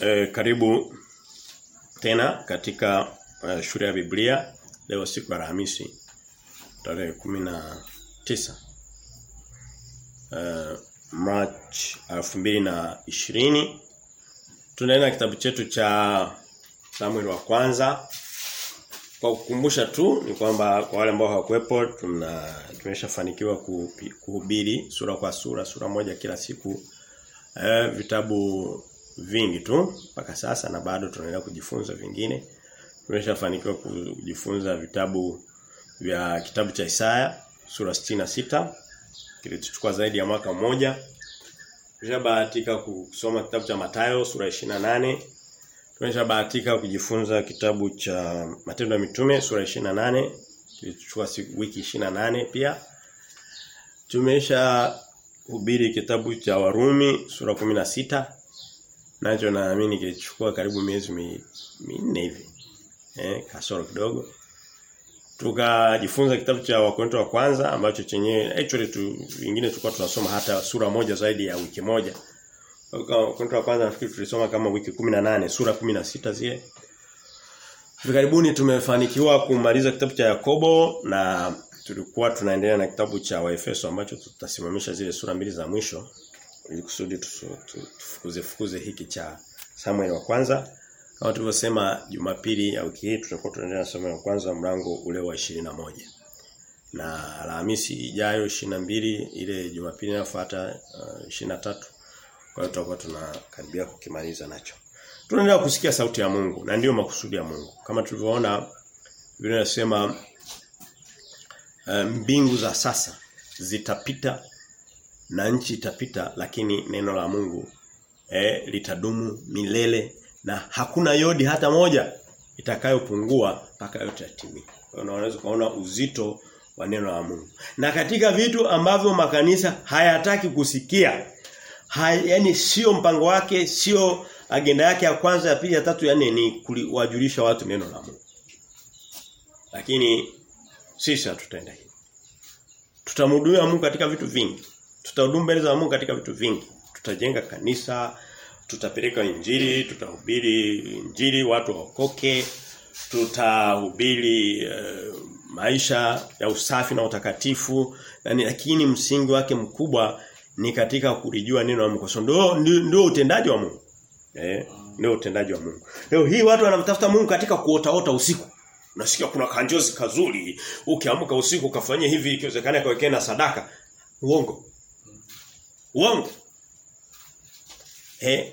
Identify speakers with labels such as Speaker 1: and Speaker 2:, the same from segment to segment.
Speaker 1: E, karibu tena katika e, shule ya Biblia. Leo siku ya Alhamisi tarehe 19 e, March 2020 tunaenda kitabu chetu cha Samuel wa kwanza. Kwa kukumbusha tu ni kwamba kwa wale ambao hawakuepo tuna tumeshafanikiwa kuhubiri sura kwa sura sura moja kila siku. Eh, vitabu vingi tu mpaka sasa na bado tunaendelea kujifunza vingine. Tumeshafanikiwa kujifunza vitabu vya kitabu cha Isaya sura 66 kilichochukua zaidi ya mwaka mmoja. Tumeshabahatika kusoma kitabu cha Mathayo sura 28 tumeshabahatika kujifunza kitabu cha Matendo ya Mitume sura 28 kilichochukua wiki 28 pia. Tumesha hubiri kitabu cha Warumi sura 16 nacho naamini kilichukua karibu miezi minne hivi. Eh kasoro kidogo. Tukajifunza kitabu cha Wakorintho wa kwanza ambacho chenyewe actually tu vingine tulikuwa tunasoma hata sura moja zaidi ya wiki moja. Wakorintho wa kwanza nafikiri tulisoma kama wiki 18 sura 16 zile. Hivi karibuni tumefanikiwa kumaliza kitabu cha Yakobo na tulikuwa tunaendelea na kitabu cha Waefeso ambacho tutasimamisha zile sura mbili za mwisho ili kusudi tufukuze fukuze hiki cha Samuel wa kwanza. Kama tulivyosema Jumapili ya wiki hii tutakuwa tunaendelea na Samuel wa kwanza mlango ule wa moja. Na Alhamisi ijayo 22 ile Jumapili inayofuata uh, 23 kwa hiyo tutakuwa tunakaribia kukimaliza nacho. Tunaendelea kusikia sauti ya Mungu na ndiyo makusudi ya Mungu. Kama tulivyoona Biblia inasema mbingu za sasa zitapita na nchi itapita lakini neno la Mungu eh, litadumu milele na hakuna yodi hata moja itakayopungua mpaka yote yatimie. Kwa hiyo unaweza kuona uzito wa neno la Mungu. Na katika vitu ambavyo makanisa hayataki kusikia hay, yani sio mpango wake, sio agenda yake ya kwanza, ya pili, ya tatu, yani ni kuwajulisha watu neno la Mungu. Lakini sisi hatutaenda hivyo. Tutamhudumia Mungu katika vitu vingi. Tutahudumu mbele za Mungu katika vitu vingi. Tutajenga kanisa, tutapeleka injili, tutahubiri injili watu waokoke, tutahubiri uh, maisha ya usafi na utakatifu, yani lakini msingi wake mkubwa ni katika kulijua neno la Mungu. Kwa ndio ndio utendaji wa Mungu. Eh, ndio utendaji wa Mungu. Leo hii watu wanamtafuta Mungu katika kuotaota usiku. Unasikia kuna kanjozi kazuri, ukiamka usiku ukafanyia hivi ikiwezekana kawekea na sadaka. Uongo. Uongo. Eh,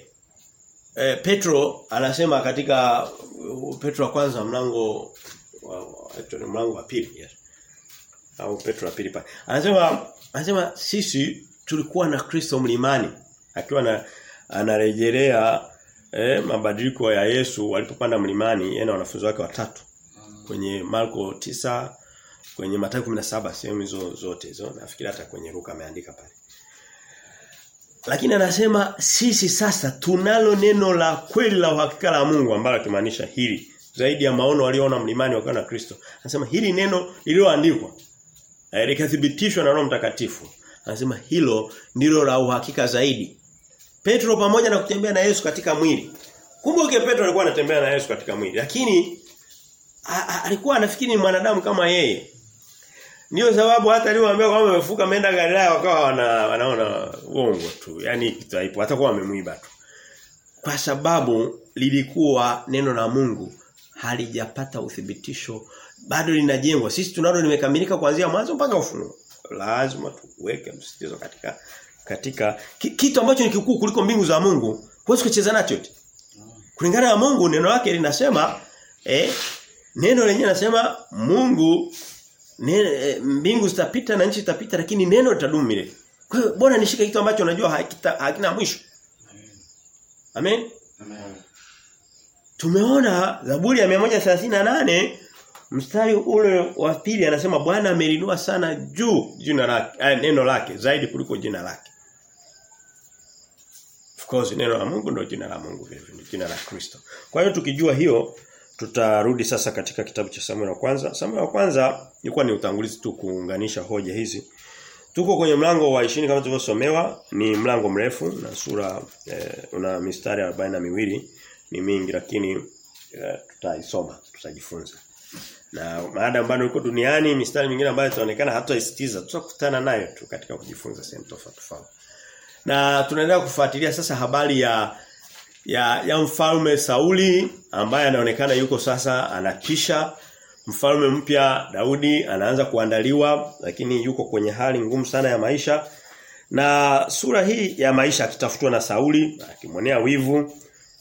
Speaker 1: eh Petro anasema katika uh, Petro wa kwanza mlango wa ni mlango wa pili yes. Au Petro wa pili pale. Anasema anasema sisi tulikuwa na Kristo mlimani akiwa na anarejelea eh, mabadiliko ya Yesu walipopanda mlimani yeye na wanafunzi wake watatu kwenye Marko tisa kwenye Mathayo 17 sehemu hizo zote hizo nafikiri hata kwenye Luka ameandika pale lakini anasema sisi sasa tunalo neno la kweli la uhakika la Mungu ambalo kimaanisha hili zaidi ya maono waliona mlimani wakiwa na Kristo. Anasema hili neno lililoandikwa eh, likathibitishwa na Roho Mtakatifu. Anasema hilo ndilo la uhakika zaidi. Petro pamoja na kutembea na Yesu katika mwili. Kumbuke Petro alikuwa anatembea na Yesu katika mwili, lakini alikuwa anafikiri ni mwanadamu kama yeye. Ndio sababu hata aliwaambia kwamba wamefuka ameenda Galilaya wakawa wana, wanaona uongo tu. Yaani kitu haipo hata kwa wamemwiba tu. Kwa sababu lilikuwa neno la Mungu halijapata uthibitisho bado linajengwa. Sisi tunalo limekamilika kuanzia mwanzo mpaka ufunuo. Lazima tuweke msitizo katika katika kitu ambacho ni kikuu kuliko mbingu za Mungu. Huwezi kucheza nacho. Kulingana na Mungu neno lake linasema eh neno lenyewe linasema Mungu mbingu zitapita na nchi zitapita lakini neno litadumu milele. Kwa hiyo bora nishike kitu ambacho najua hakita, hakina mwisho. Amen. Amen. Tumeona Zaburi ya 138 mstari ule wa pili anasema Bwana amelinua sana juu jina lake eh, neno lake zaidi kuliko jina lake. Of course neno la Mungu ndio jina la Mungu vile vile jina la Kristo. Kwa hiyo tukijua hiyo tutarudi sasa katika kitabu cha Samuel wa kwanza. Samuel wa kwanza ilikuwa ni utangulizi tu kuunganisha hoja hizi. Tuko kwenye mlango wa 20 kama tulivyosomewa, ni mlango mrefu na sura eh, una mistari 42 miwili ni mingi lakini eh, tutaisoma, tutajifunza. Na maada bado iko duniani mistari mingine ambayo itaonekana hatuisitiza, tutakutana nayo tu katika kujifunza sehemu tofauti tofauti. Na tunaendelea kufuatilia sasa habari ya ya ya mfalme Sauli ambaye anaonekana yuko sasa anatisha mfalme mpya Daudi anaanza kuandaliwa lakini yuko kwenye hali ngumu sana ya maisha. Na sura hii ya maisha akitafutwa na Sauli akimwonea wivu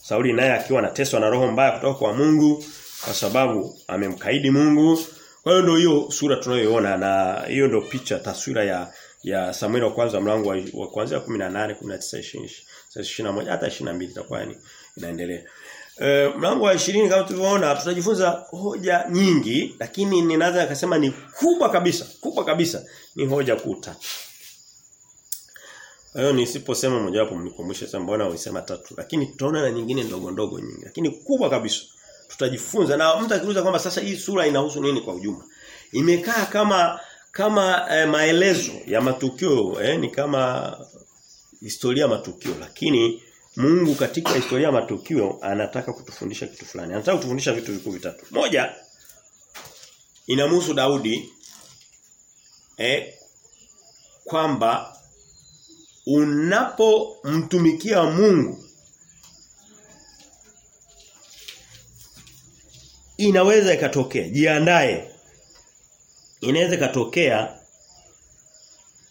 Speaker 1: Sauli naye akiwa anateswa na roho mbaya kutoka kwa Mungu kwa sababu amemkaidi Mungu. Kwa hiyo ndio hiyo sura tunayoiona na hiyo ndio picha taswira ya ya Samuel wa kwanza mlango wa, wa kuanzia 18 19 20 21 hata 22 itakuwa yani inaendelea. E, mlango wa 20 kama tulivyoona tutajifunza hoja nyingi lakini ninaweza nikasema ni kubwa kabisa, kubwa kabisa ni hoja kuta. Hayo nisiposema moja wapo mnikumbushe sasa mbona ulisema tatu lakini tutaona na nyingine ndogo ndogo nyingi lakini kubwa kabisa tutajifunza na mtu akiuliza kwamba sasa hii sura inahusu nini kwa ujumla. Imekaa kama kama eh, maelezo ya matukio eh, ni kama historia matukio lakini Mungu katika historia matukio anataka kutufundisha kitu fulani. Anataka kutufundisha vitu vikuu vitatu. Moja inamhusu Daudi eh, kwamba unapomtumikia Mungu inaweza ikatokea jiandae inaweza ikatokea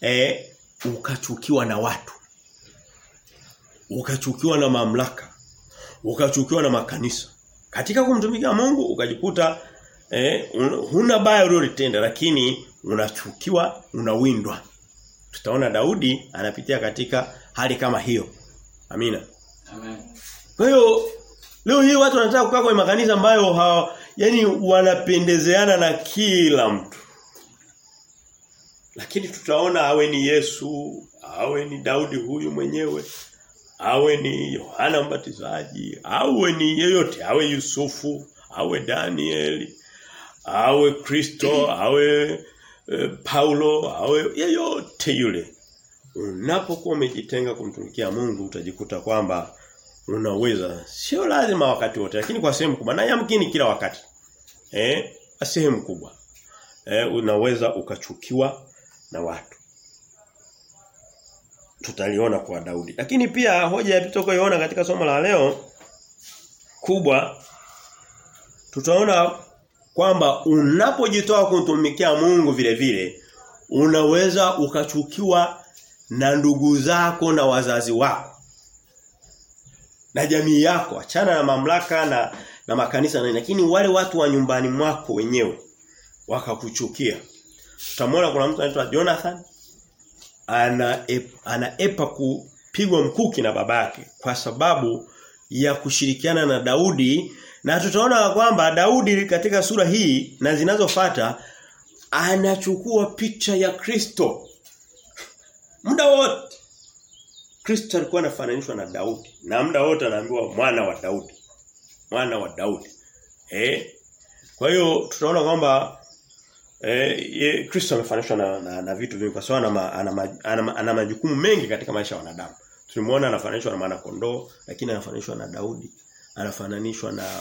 Speaker 1: eh ukachukiwa na watu ukachukiwa na mamlaka ukachukiwa na makanisa. Katika kumtumikia Mungu ukajikuta eh huna baya uliolitenda lakini unachukiwa unawindwa. Tutaona Daudi anapitia katika hali kama hiyo. Amina.
Speaker 2: Amen.
Speaker 1: kwa hiyo leo hii watu wanataka kukaa kwenye makanisa ambayo hawa, yani wanapendezeana na kila mtu. Lakini tutaona awe ni Yesu, awe ni Daudi huyu mwenyewe, awe ni Yohana Mbatizaji, awe ni yeyote, awe Yusufu, awe Danieli, awe Kristo, awe e, Paulo, awe yeyote yule. Unapokuwa umejitenga kumtumikia Mungu utajikuta kwamba unaweza sio lazima wakati wote lakini kwa sehemu kubwa na yamkini kila wakati. Eh, sehemu kubwa. Eh, unaweza ukachukiwa na watu. Tutaliona kwa Daudi. Lakini pia hoja ya tutakayoona katika somo la leo kubwa tutaona kwamba unapojitoa kumtumikia Mungu vile vile unaweza ukachukiwa na ndugu zako na wazazi wako na jamii yako. Achana na mamlaka na na makanisa na lakini wale watu wa nyumbani mwako wenyewe wakakuchukia. Tutamwona kuna mtu anaitwa Jonathan ana anaepa kupigwa mkuki na babake kwa sababu ya kushirikiana na Daudi. Na tutaona kwamba Daudi katika sura hii na zinazofuata anachukua picha ya Kristo. Muda wote Kristo alikuwa anafananishwa na Daudi na muda wote anaambiwa mwana wa Daudi mwana wa Daudi. Eh? Kwa hiyo tutaona kwamba eh Kristo amefananishwa na, na, na vitu vingi kwa sababu ana, ana, ana, ana majukumu mengi katika maisha ya wanadamu. Tulimuona anafananishwa na mwana kondoo lakini anafananishwa na Daudi anafananishwa na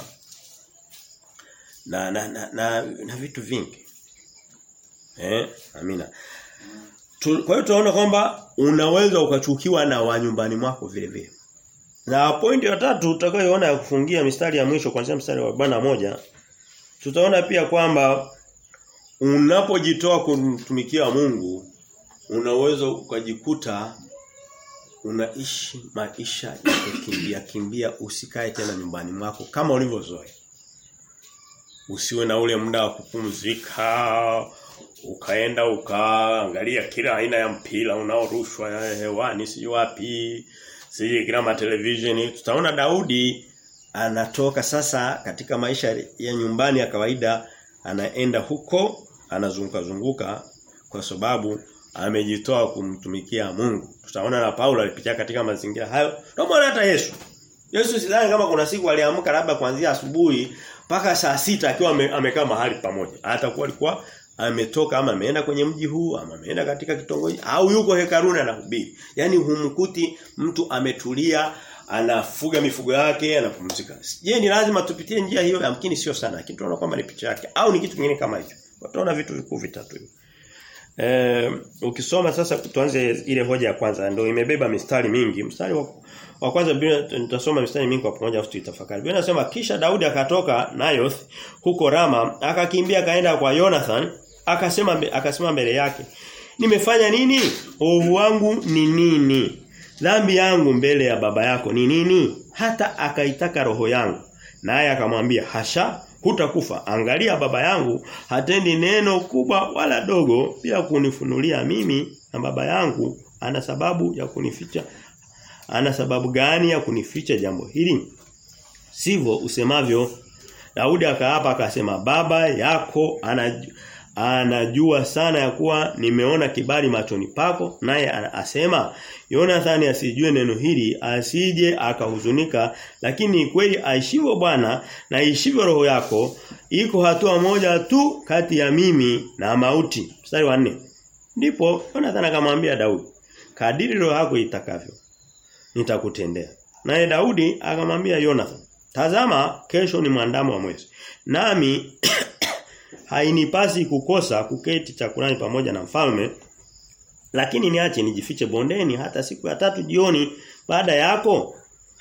Speaker 1: na na, na, na, na vitu vingi. Eh amina. Tu, kwa hiyo tunaona kwamba unaweza ukachukiwa na wa nyumbani mwako vile vile. Na pointi ya tatu tutakayoona ya kufungia mistari ya mwisho kuanzia mstari wa bana moja tutaona pia kwamba unapojitoa kumtumikia Mungu unaweza ukajikuta unaishi maisha ya kukimbia kimbia usikae tena nyumbani mwako kama ulivyozoea. Usiwe na ule muda wa kupumzika ukaenda ukaangalia kila aina ya mpira unaorushwa hewani si wapi si kila ma television tutaona Daudi anatoka sasa katika maisha ya nyumbani ya kawaida anaenda huko anazunguka zunguka kwa sababu amejitoa kumtumikia Mungu. Tutaona na Paulo alipitia katika mazingira hayo. Ndio hata Yesu Yesu sidhani kama kuna siku aliamka labda kuanzia asubuhi mpaka saa sita akiwa amekaa mahali pamoja. Atakuwa alikuwa ametoka ama ameenda kwenye mji huu ama ameenda katika kitongoji au yuko hekaruni anahubiri. Yaani humkuti mtu ametulia anafuga mifugo yake anapumzika. Je, ni lazima tupitie njia hiyo? Yamkini sio sana, lakini tunaona kwamba ni picha yake au ni kitu kingine kama hicho. Tunaona vitu vikuu vitatu hivi. Eh, ukisoma sasa tuanze ile hoja ya kwanza ndio imebeba mistari mingi. Mstari wa, wa kwanza nitasoma mistari mingi kwa pamoja afu tutafakari. Biblia inasema kisha Daudi akatoka Nayoth huko Rama akakimbia akaenda kwa Jonathan akasema akasema mbele yake nimefanya nini? Ovu wangu ni nini? Dhambi yangu mbele ya baba yako ni nini? Hata akaitaka roho yangu. Naye akamwambia, "Hasha, hutakufa. Angalia baba yangu hatendi neno kubwa wala dogo bila kunifunulia mimi na baba yangu ana sababu ya kunificha. Ana sababu gani ya kunificha jambo hili? Sivyo usemavyo. Daudi akaapa akasema, "Baba yako anajua anajua sana ya kuwa nimeona kibali machoni pako naye asema Jonathan asijue neno hili asije akahuzunika. Lakini kweli aishivyo Bwana na aishivyo roho yako. Iko hatua moja tu kati ya mimi na mauti. Mstari wa 4 ndipo Jonathan akamwambia Daudi kadiri roho yako itakavyo nitakutendea. Naye Daudi akamwambia Jonathan tazama kesho ni mwandamo wa mwezi. Nami hainipasi kukosa kuketi chakulani pamoja na mfalme lakini niache nijifiche bondeni hata siku ya tatu jioni baada yako.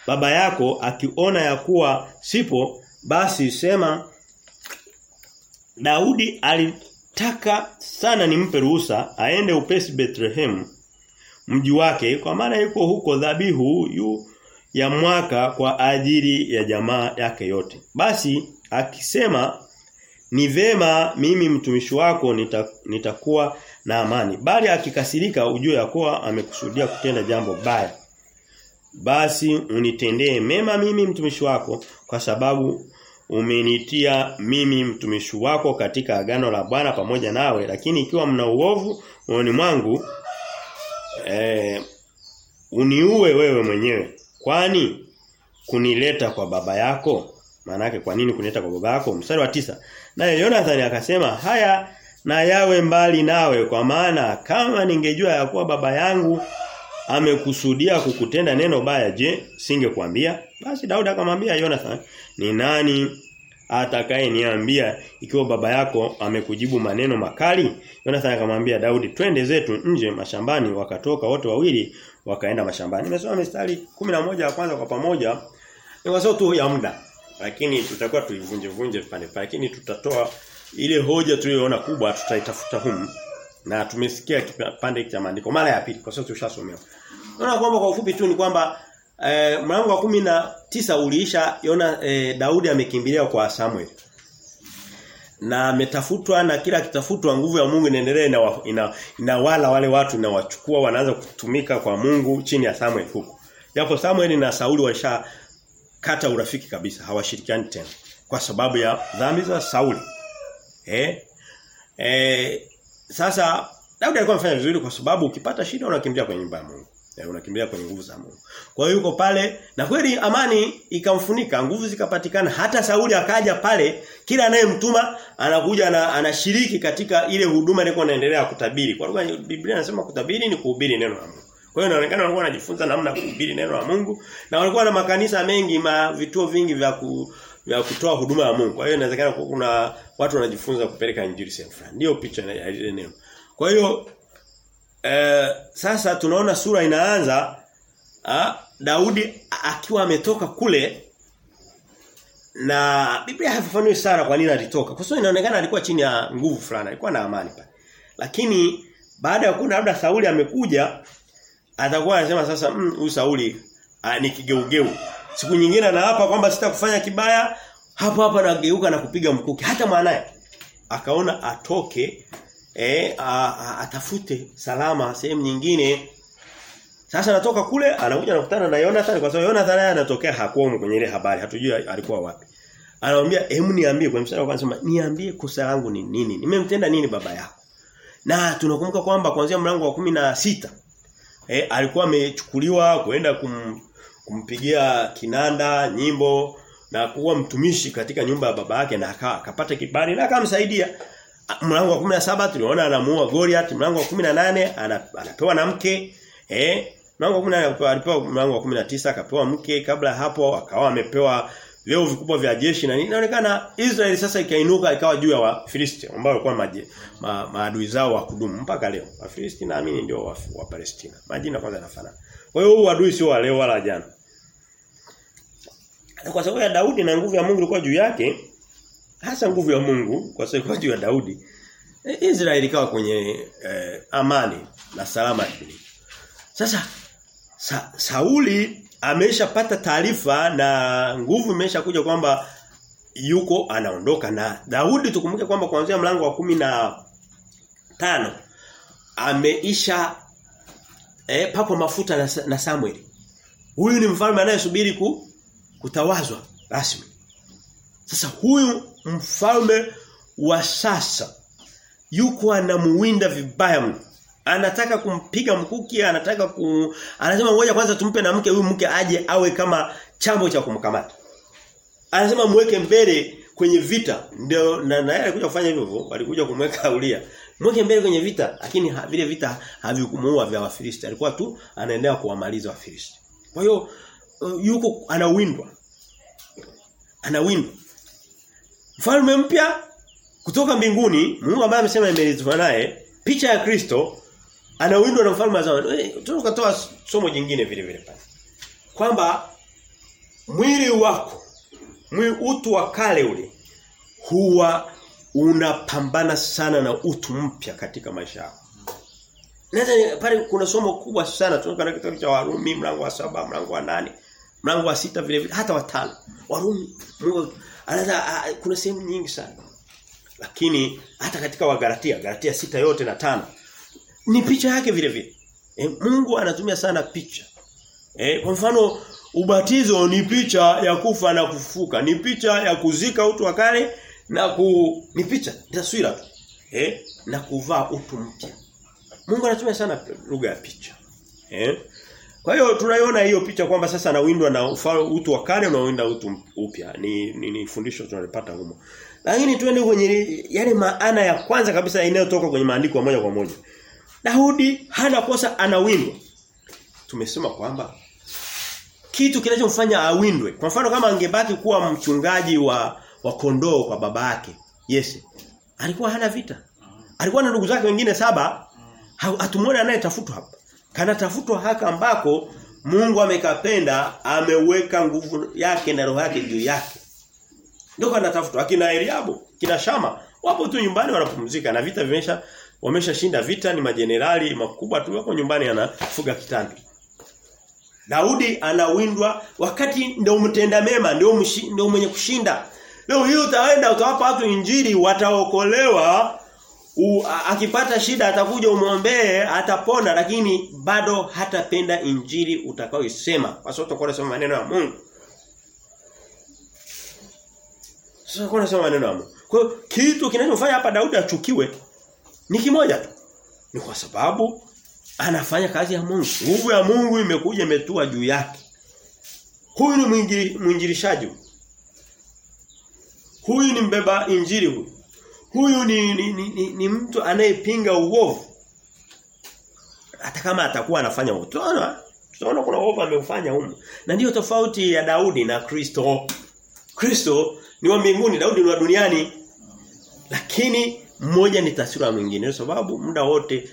Speaker 1: Baba yako akiona ya kuwa sipo basi sema Daudi alitaka sana nimpe ruhusa aende upesi Bethlehem mji wake kwa maana yuko huko dhabihu yu ya mwaka kwa ajili ya jamaa yake yote. Basi akisema ni vema mimi mtumishi wako nita, nitakuwa na amani. Bali akikasirika ujue ya kuwa amekusudia kutenda jambo baya. Basi unitendee mema mimi mtumishi wako kwa sababu umenitia mimi mtumishi wako katika agano la Bwana pamoja nawe. Lakini ikiwa mna uovu moyoni mwangu eh, uniue wewe mwenyewe. Kwani kunileta kwa baba yako maana yake kwa nini kuniita kwa baba yako? Mstari wa tisa. Naye Jonathan akasema haya na yawe mbali nawe kwa maana kama ningejua ya kuwa baba yangu amekusudia kukutenda neno baya je singekwambia? Basi Daudi akamwambia Jonathan ni nani atakaye niambia ikiwa baba yako amekujibu maneno makali? Jonathan akamwambia Daudi twende zetu nje mashambani. Wakatoka wote wawili wakaenda mashambani. Nimesoma mistari moja ya kwanza kwa pamoja. Ni wazo tu ya muda lakini tutakuwa tuivunje vunje pale lakini tutatoa ile hoja tuliyoona kubwa tutaitafuta humu na tumesikia kipande cha maandiko mara ya pili kwa sababu tushasomea. Naona kwamba kwa ufupi tu ni kwamba eh, mlango wa kumi na tisa uliisha Yona eh, Daudi amekimbilia kwa Samuel. Na ametafutwa na kila kitafutwa nguvu ya Mungu inaendelea ina, ina, wala wale watu na wachukua wanaanza kutumika kwa Mungu chini ya Samuel huko. Japo Samuel na Sauli walisha kata urafiki kabisa hawashirikiani tena kwa sababu ya dhambi za Sauli. Eh? Eh sasa Daudi alikuwa amefanya vizuri kwa sababu ukipata shida unakimbia kwenye nyumba ya Mungu. Eh, unakimbia kwenye nguvu za Mungu. Kwa hiyo yuko pale na kweli amani ikamfunika, nguvu zikapatikana. Hata Sauli akaja pale, kila anayemtuma anakuja na anashiriki katika ile huduma ile inaendelea kutabiri. Kwa lugha Biblia inasema kutabiri ni kuhubiri neno la Mungu. Kwa hiyo inaonekana walikuwa wanajifunza namna ya kuhubiri neno la Mungu na walikuwa na makanisa mengi, ma vituo vingi vya ku, vya kutoa huduma ya Mungu. Kwa hiyo inawezekana kuna watu wanajifunza kupeleka injili sehemu fulani. Ndio picha ya ile neno. Kwa hiyo eh, sasa tunaona sura inaanza ah, Daudi akiwa ametoka kule na Biblia haifafanui sana kwa nini alitoka. Kwa sababu inaonekana alikuwa chini ya nguvu fulani, alikuwa na amani pale. Lakini baada ya kuona labda Sauli amekuja atakuwa anasema sasa huyu mm, Sauli ni kigeugeu. Siku nyingine anaapa kwamba sitakufanya kibaya, hapo hapa anageuka na kupiga mkuki hata mwanae. Akaona atoke eh a, a, atafute salama sehemu nyingine. Sasa anatoka kule anakuja anakutana na Jonathan kwa sababu Jonathan naye anatokea hakuwa kwenye ile habari, hatujui alikuwa wapi. Anamwambia, "Hemu niambie kwa msana wa kwanza niambie kosa langu ni nini? Nimemtenda nini baba yako?" Na tunakumbuka kwamba kuanzia mlango wa kumi na sita eh alikuwa amechukuliwa kwenda kum, kumpigia kinanda nyimbo na kuwa mtumishi katika nyumba ya baba yake na akapata kibali na akamsaidia. Mlango wa 17 tuliona anamuua Goliath, mlango wa 18 anapewa na mke, eh mlango wa 18 alipewa mlango wa 19 akapewa mke, kabla hapo akawa amepewa vyeo vikubwa vya jeshi na nini. Inaonekana Israeli sasa ikainuka ikawa juu ya Wafilisti ambao walikuwa maje ma, maadui zao wa kudumu mpaka leo. Wafilisti naamini ndio wa, wa Palestina. Majina kwanza yanafanana. Kwa hiyo huu adui sio wa leo wala jana. Kwa sababu ya Daudi na nguvu ya Mungu ilikuwa juu yake, hasa nguvu ya Mungu kwa sababu juu ya Daudi. Israeli ikawa kwenye eh, amani na salama. Sasa sa, Sauli ameshapata taarifa na nguvu imeshakuja kwamba yuko anaondoka na Daudi tukumbuke kwamba kuanzia mlango wa kumi na tano ameisha eh, papo mafuta na, na Samuel. Huyu ni mfalme anayesubiri ku, kutawazwa rasmi. Sasa huyu mfalme wa sasa yuko anamuwinda vibaya mno. Anataka kumpiga mkuki, anataka ku anasema ngoja kwanza tumpe na mke huyu mke aje awe kama chambo cha kumkamata. Anasema mweke mbele kwenye vita. Ndio na naye alikuja kufanya hivyo walikuja kumweka Ulia. Mweke mbele kwenye vita, lakini vile vita havikumuua vya Wafilisti. Alikuwa tu anaendelea kuwamaliza Wafilisti. Kwa hiyo uh, yuko anawindwa. Anawindwa. Mfalme mpya kutoka mbinguni, Mungu ambaye amesema imeletwa naye, picha ya Kristo anawindwa na mfalme wa zamani. Tunakatoa somo jingine vile vile pale. Kwamba mwili wako, mwili utu wa kale ule huwa unapambana sana na utu mpya katika maisha yako. Naweza pale kuna somo kubwa sana tunakwenda kitabu cha Warumi mlango wa saba mlango wa nane mlango wa sita vile vile hata wa tano Warumi Mungu anaweza kuna sehemu nyingi sana. Lakini hata katika Wagalatia, Galatia sita yote na tano ni picha yake vile vile. E, Mungu anatumia sana picha. E, kwa mfano ubatizo ni picha ya kufa na kufuka ni picha ya kuzika utu wa kale na ku ni picha, taswira tu. E, na kuvaa utu mpya. Mungu anatumia sana lugha ya picha. Eh? Kwa hiyo tunaiona hiyo picha kwamba sasa anawindwa na utu wa kale unaoenda utu upya. Ni, ni, ni fundisho tunalipata humo. Lakini tuende kwenye yale maana ya kwanza kabisa inayotoka kwenye maandiko moja kwa moja. Daudi hana kosa anawindwa. Tumesema kwamba kitu kinachomfanya awindwe. Kwa mfano kama angebaki kuwa mchungaji wa wa kondoo kwa baba yake, Yese. Alikuwa hana vita. Alikuwa na ndugu zake wengine saba. Hatumuone anayetafutwa hapa. Kana tafutwa haka ambako Mungu amekapenda, ameweka nguvu yake na roho yake juu yake. Ndio anatafutwa akina Eliabu, kina Shama, wapo tu nyumbani wanapumzika na vita vimesha wameshashinda vita ni majenerali makubwa tu wako nyumbani anafuga kitanda. Daudi anawindwa wakati ndio mtenda mema ndio ndio mwenye kushinda. Leo hiyo utaenda utawapa watu injili wataokolewa U, a, akipata shida atakuja umwombee atapona lakini bado hatapenda injili utakaoisema kwa sababu utakuwa unasema maneno ya Mungu. Sasa utakuwa unasema maneno ya Mungu. Kwa hiyo kitu kinachofanya hapa Daudi achukiwe ni kimoja tu. Ni kwa sababu anafanya kazi ya Mungu. Nguvu ya Mungu imekuja imetua juu yake. Huyu ni mwinjilishaji. Huyu ni mbeba injili huyu. Huyu ni ni, ni, ni, ni mtu anayepinga uovu. Hata kama atakuwa anafanya uovu. Tunaona tunaona kuna uovu ameufanya huko. Na ndiyo tofauti ya Daudi na Kristo. Kristo ni wa mbinguni, Daudi ni wa duniani. Lakini mmoja ni taswira mwingine kwa sababu muda wote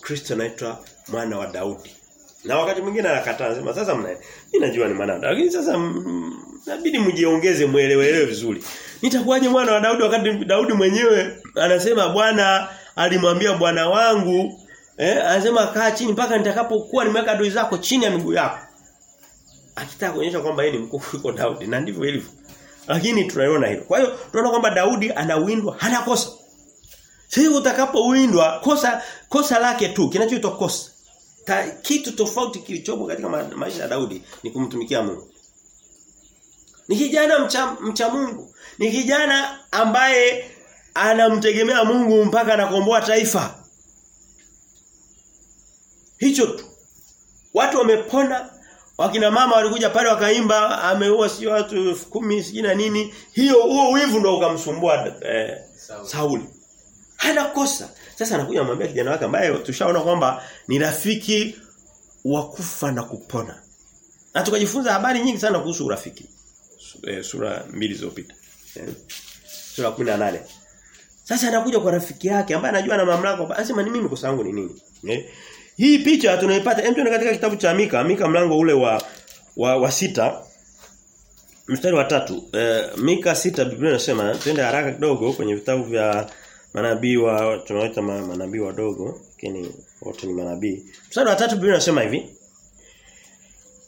Speaker 1: Kristo anaitwa mwana wa Daudi. Na wakati mwingine anakataa anasema sasa mna mimi najua ni mwana wa lakini sasa inabidi mjiongeze muelewe vizuri. Nitakuwaje mwana wa Daudi wakati Daudi mwenyewe anasema Bwana alimwambia bwana wangu eh anasema kaa chini mpaka nitakapokuwa nimeweka adui zako chini ya miguu yako. Akitaka kuonyesha kwamba yeye ni mkuu kuliko Daudi na ndivyo ilivyo. Lakini tunaiona hilo. Kwa hiyo tunaona kwamba Daudi anawindwa hana kosa. Sasa utakapowindwa kosa kosa lake tu kinachoitwa kosa. Ta, kitu tofauti kilichopo katika ma, maisha ya Daudi ni kumtumikia Mungu. Ni kijana mcha, mcha Mungu. Ni kijana ambaye anamtegemea Mungu mpaka anakomboa taifa. Hicho tu. Watu wamepona wakina mama walikuja pale wakaimba ameua si watu kumi sijina nini hiyo huo wivu ndio ukamsumbua eh, Sauli. Sauli. Hana kosa. Sasa anakuja anamwambia kijana wake ambaye tushaona kwamba ni rafiki wa kufa na kupona. Na tukajifunza habari nyingi sana kuhusu urafiki. Sura mbili zilizopita. Sura 18. Sasa anakuja kwa rafiki yake ambaye anajua na mamlaka, anasema ni mimi kosa langu ni nini? Eh? Hii picha tunaipata hem katika kitabu cha Mika, Mika mlango ule wa wa, wa sita mstari wa tatu e, Mika sita Biblia inasema twende haraka kidogo kwenye vitabu vya manabii wa tunaoita manabii wadogo lakini wote ni manabii. Mstari wa tatu Biblia inasema hivi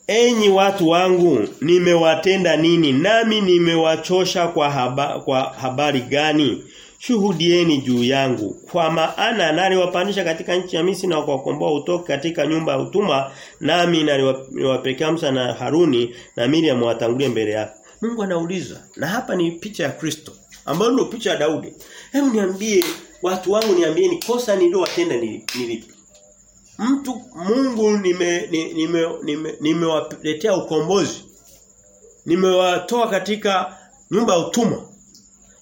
Speaker 1: Enyi watu wangu nimewatenda nini? Nami nimewachosha kwa haba, kwa habari gani? Shuhudieni juu yangu. Kwa maana naliwapandisha katika nchi ya Misri na kuwakomboa utoke katika nyumba ya utumwa nami naliwapelekea Musa na Haruni na Miriam watangulie mbele yako. Mungu anauliza na hapa ni picha ya Kristo ambayo ndio picha ya Daudi. Hebu niambie watu wangu niambie ni kosa nililowatenda ni lipi mtu Mungu nime nime nimewaletea nime ukombozi. Nimewatoa katika nyumba ya utumwa.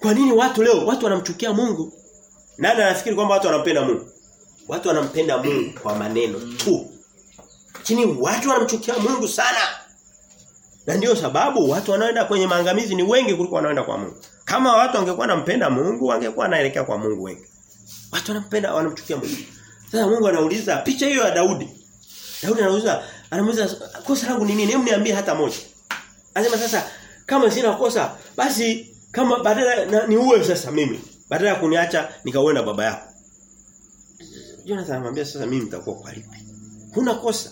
Speaker 1: Kwa nini watu leo watu wanamchukia Mungu? Nani anafikiri kwamba watu wanampenda Mungu? Watu wanampenda Mungu kwa maneno tu. Chini watu wanamchukia Mungu sana na ndio sababu watu wanaoenda kwenye maangamizi ni wengi kuliko wanaoenda kwa Mungu kama watu wangekuwa wanampenda Mungu wangekuwa wanaelekea kwa Mungu wengi watu wanampenda wanamchukia Mungu sasa Mungu anauliza picha hiyo ya Daudi. Daudi anauliza anamuuliza kosa langu ni nini? Hebu niambie hata moja. Anasema sasa kama sina kosa basi kama badala ni uwe sasa mimi. Badala ya kuniacha nikauenda baba yako. Jonathan anamwambia sasa mimi nitakuwa kwa lipi? Huna kosa.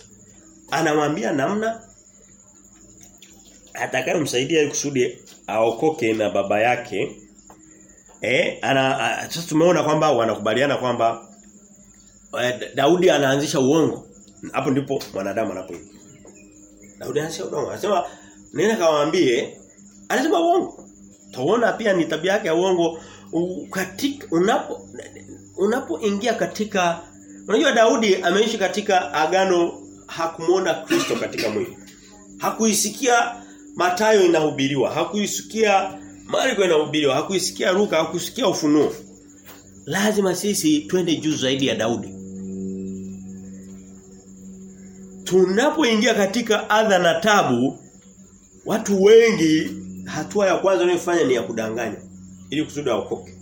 Speaker 1: Anamwambia namna atakayomsaidia kusudi aokoke na baba yake. Eh ana sasa tumeona kwamba wanakubaliana kwamba Daudi anaanzisha uongo. Hapo ndipo mwanadamu anapoingia. Daudi anaanzisha uongo. Anasema nenda kawaambie anasema uongo. tuona pia ni tabia yake ya uongo katika unapo unapoingia katika unajua Daudi ameishi katika agano hakumuona Kristo katika mwili. Hakuisikia Matayo inahubiriwa, hakuisikia Marko inahubiriwa, hakuisikia Luka, hakuisikia Ufunuo. Lazima sisi twende juu zaidi ya Daudi. Tunapoingia katika adha na tabu watu wengi hatua ya kwanza wanayofanya ni ya kudanganya ili kusudi waokoke.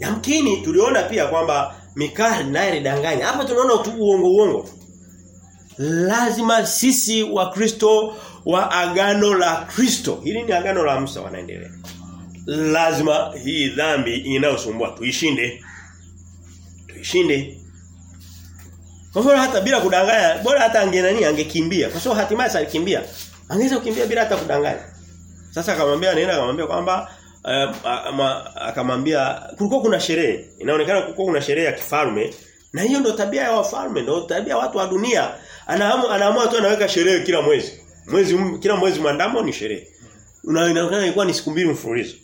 Speaker 1: Yamkini tuliona pia kwamba Mikali naye alidanganya. Hapa tunaona tu uongo uongo. Lazima sisi wa Kristo wa agano la Kristo. Hili ni agano la Musa wanaendelea. Lazima hii dhambi inayosumbua tuishinde. Tuishinde. Kwa sababu hata bila kudanganya, bora hata angenani angekimbia. Kwa sababu hatimaye alikimbia. Angeweza kukimbia bila hata kudanganya. Sasa akamwambia nenda akamwambia kwamba eh, akamwambia kulikuwa kuna sherehe. Inaonekana kulikuwa kuna sherehe ya kifalme na hiyo ndio tabia ya wafalme, ndio tabia watu wa dunia. Anaamua anaamua tu anaweka sherehe kila mwezi. Mwezi kila mwezi mwandamo ni sherehe. Inaonekana ilikuwa ni siku mbili mfululizo.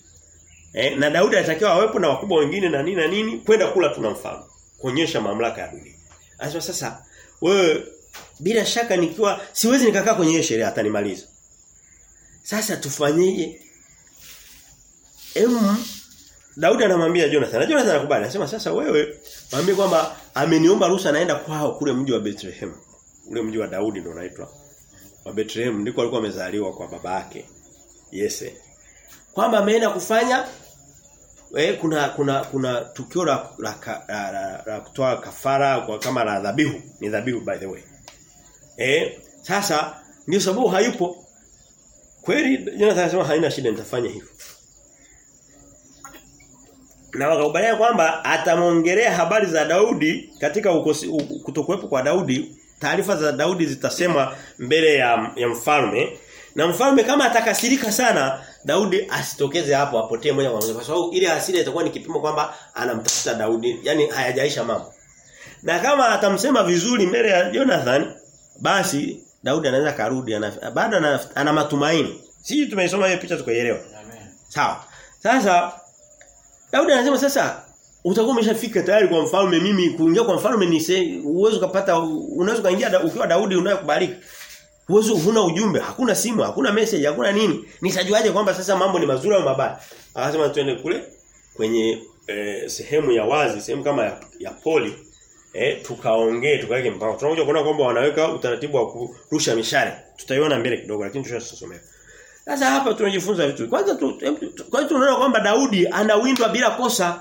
Speaker 1: Eh, na Daudi alitakiwa awepo na wakubwa wengine na nini na nini kwenda kula tuna mfalme. Kuonyesha mamlaka ya dunia. Anasema sasa wewe bila shaka nikiwa siwezi nikakaa kwenye sherehe hata nimaliza. Sasa tufanyeje? Em Daudi anamwambia Jonathan. Na Jonathan anakubali. Anasema sasa wewe mwambie kwamba ameniomba ruhusa naenda kwao kule mji wa Bethlehem. Ule mji wa Daudi ndio unaitwa. Wa Bethlehem ndiko alikuwa amezaliwa kwa baba yake. Yese. Kwamba ameenda kufanya we, kuna kuna kuna tukio la la, la, la, la kutoa kafara kwa kama la dhabihu. Ni dhabihu by the way. Eh, sasa ndio sababu hayupo. Kweli Jonathan anasema haina shida nitafanya hivyo. Na wakakubaliana kwamba atamwongelea habari za Daudi katika kutokuwepo kwa Daudi, taarifa za Daudi zitasema mbele ya, ya mfalme na mfalme kama atakasirika sana Daudi asitokeze hapo apotee moja kwa moja kwa sababu ile hasira itakuwa ni kipimo kwamba anamtafuta Daudi yani hayajaisha mambo. Na kama atamsema vizuri mbele ya Jonathan basi Daudi anaweza karudi ana, bado ana, ana matumaini. Sisi tumeisoma hiyo picha tukaielewa. Amen. Sawa. Sasa Daudi anasema sasa utakuwa umeshafika tayari kwa mfalme mimi kuingia kwa mfalme ni uwezo kupata unaweza kuingia ukiwa Daudi unayokubalika. Uwezo huna ujumbe, hakuna simu, hakuna message, hakuna nini. Nitajuaje kwamba sasa mambo ni mazuri au mabaya? Akasema twende kule kwenye eh, sehemu ya wazi, sehemu kama ya, ya poli eh tukaongee tukaweke mpango. Tunakuja kuona kwamba wanaweka utaratibu wa kurusha mishale. Tutaiona mbele kidogo lakini tushasomea. Sasa hapa tunajifunza vitu. Kwanza tu, kwanza tunaona kwamba Daudi anawindwa bila kosa.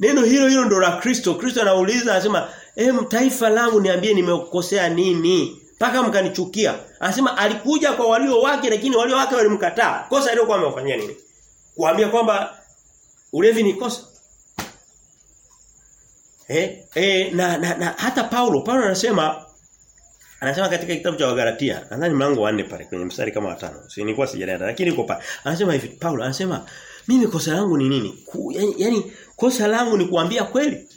Speaker 1: Neno hilo hilo ndo la Kristo. Kristo anauliza anasema, "Em taifa langu niambie nimekosea nini?" Paka mkanichukia. Anasema alikuja kwa walio wake lakini walio wake walimkataa. Kosa aliyokuwa amefanyia nini? Kuambia kwamba ulevi ni kosa. Eh, eh na, na, na hata Paulo, Paulo anasema anasema katika kitabu cha Wagalatia, nadhani mlango wa 4 pale kwenye mstari kama watano. Si nilikuwa sijaleta lakini iko pale. Anasema hivi Paulo anasema mimi kosa langu ni nini? Ku, yani, yani kosa langu ni kuambia kweli.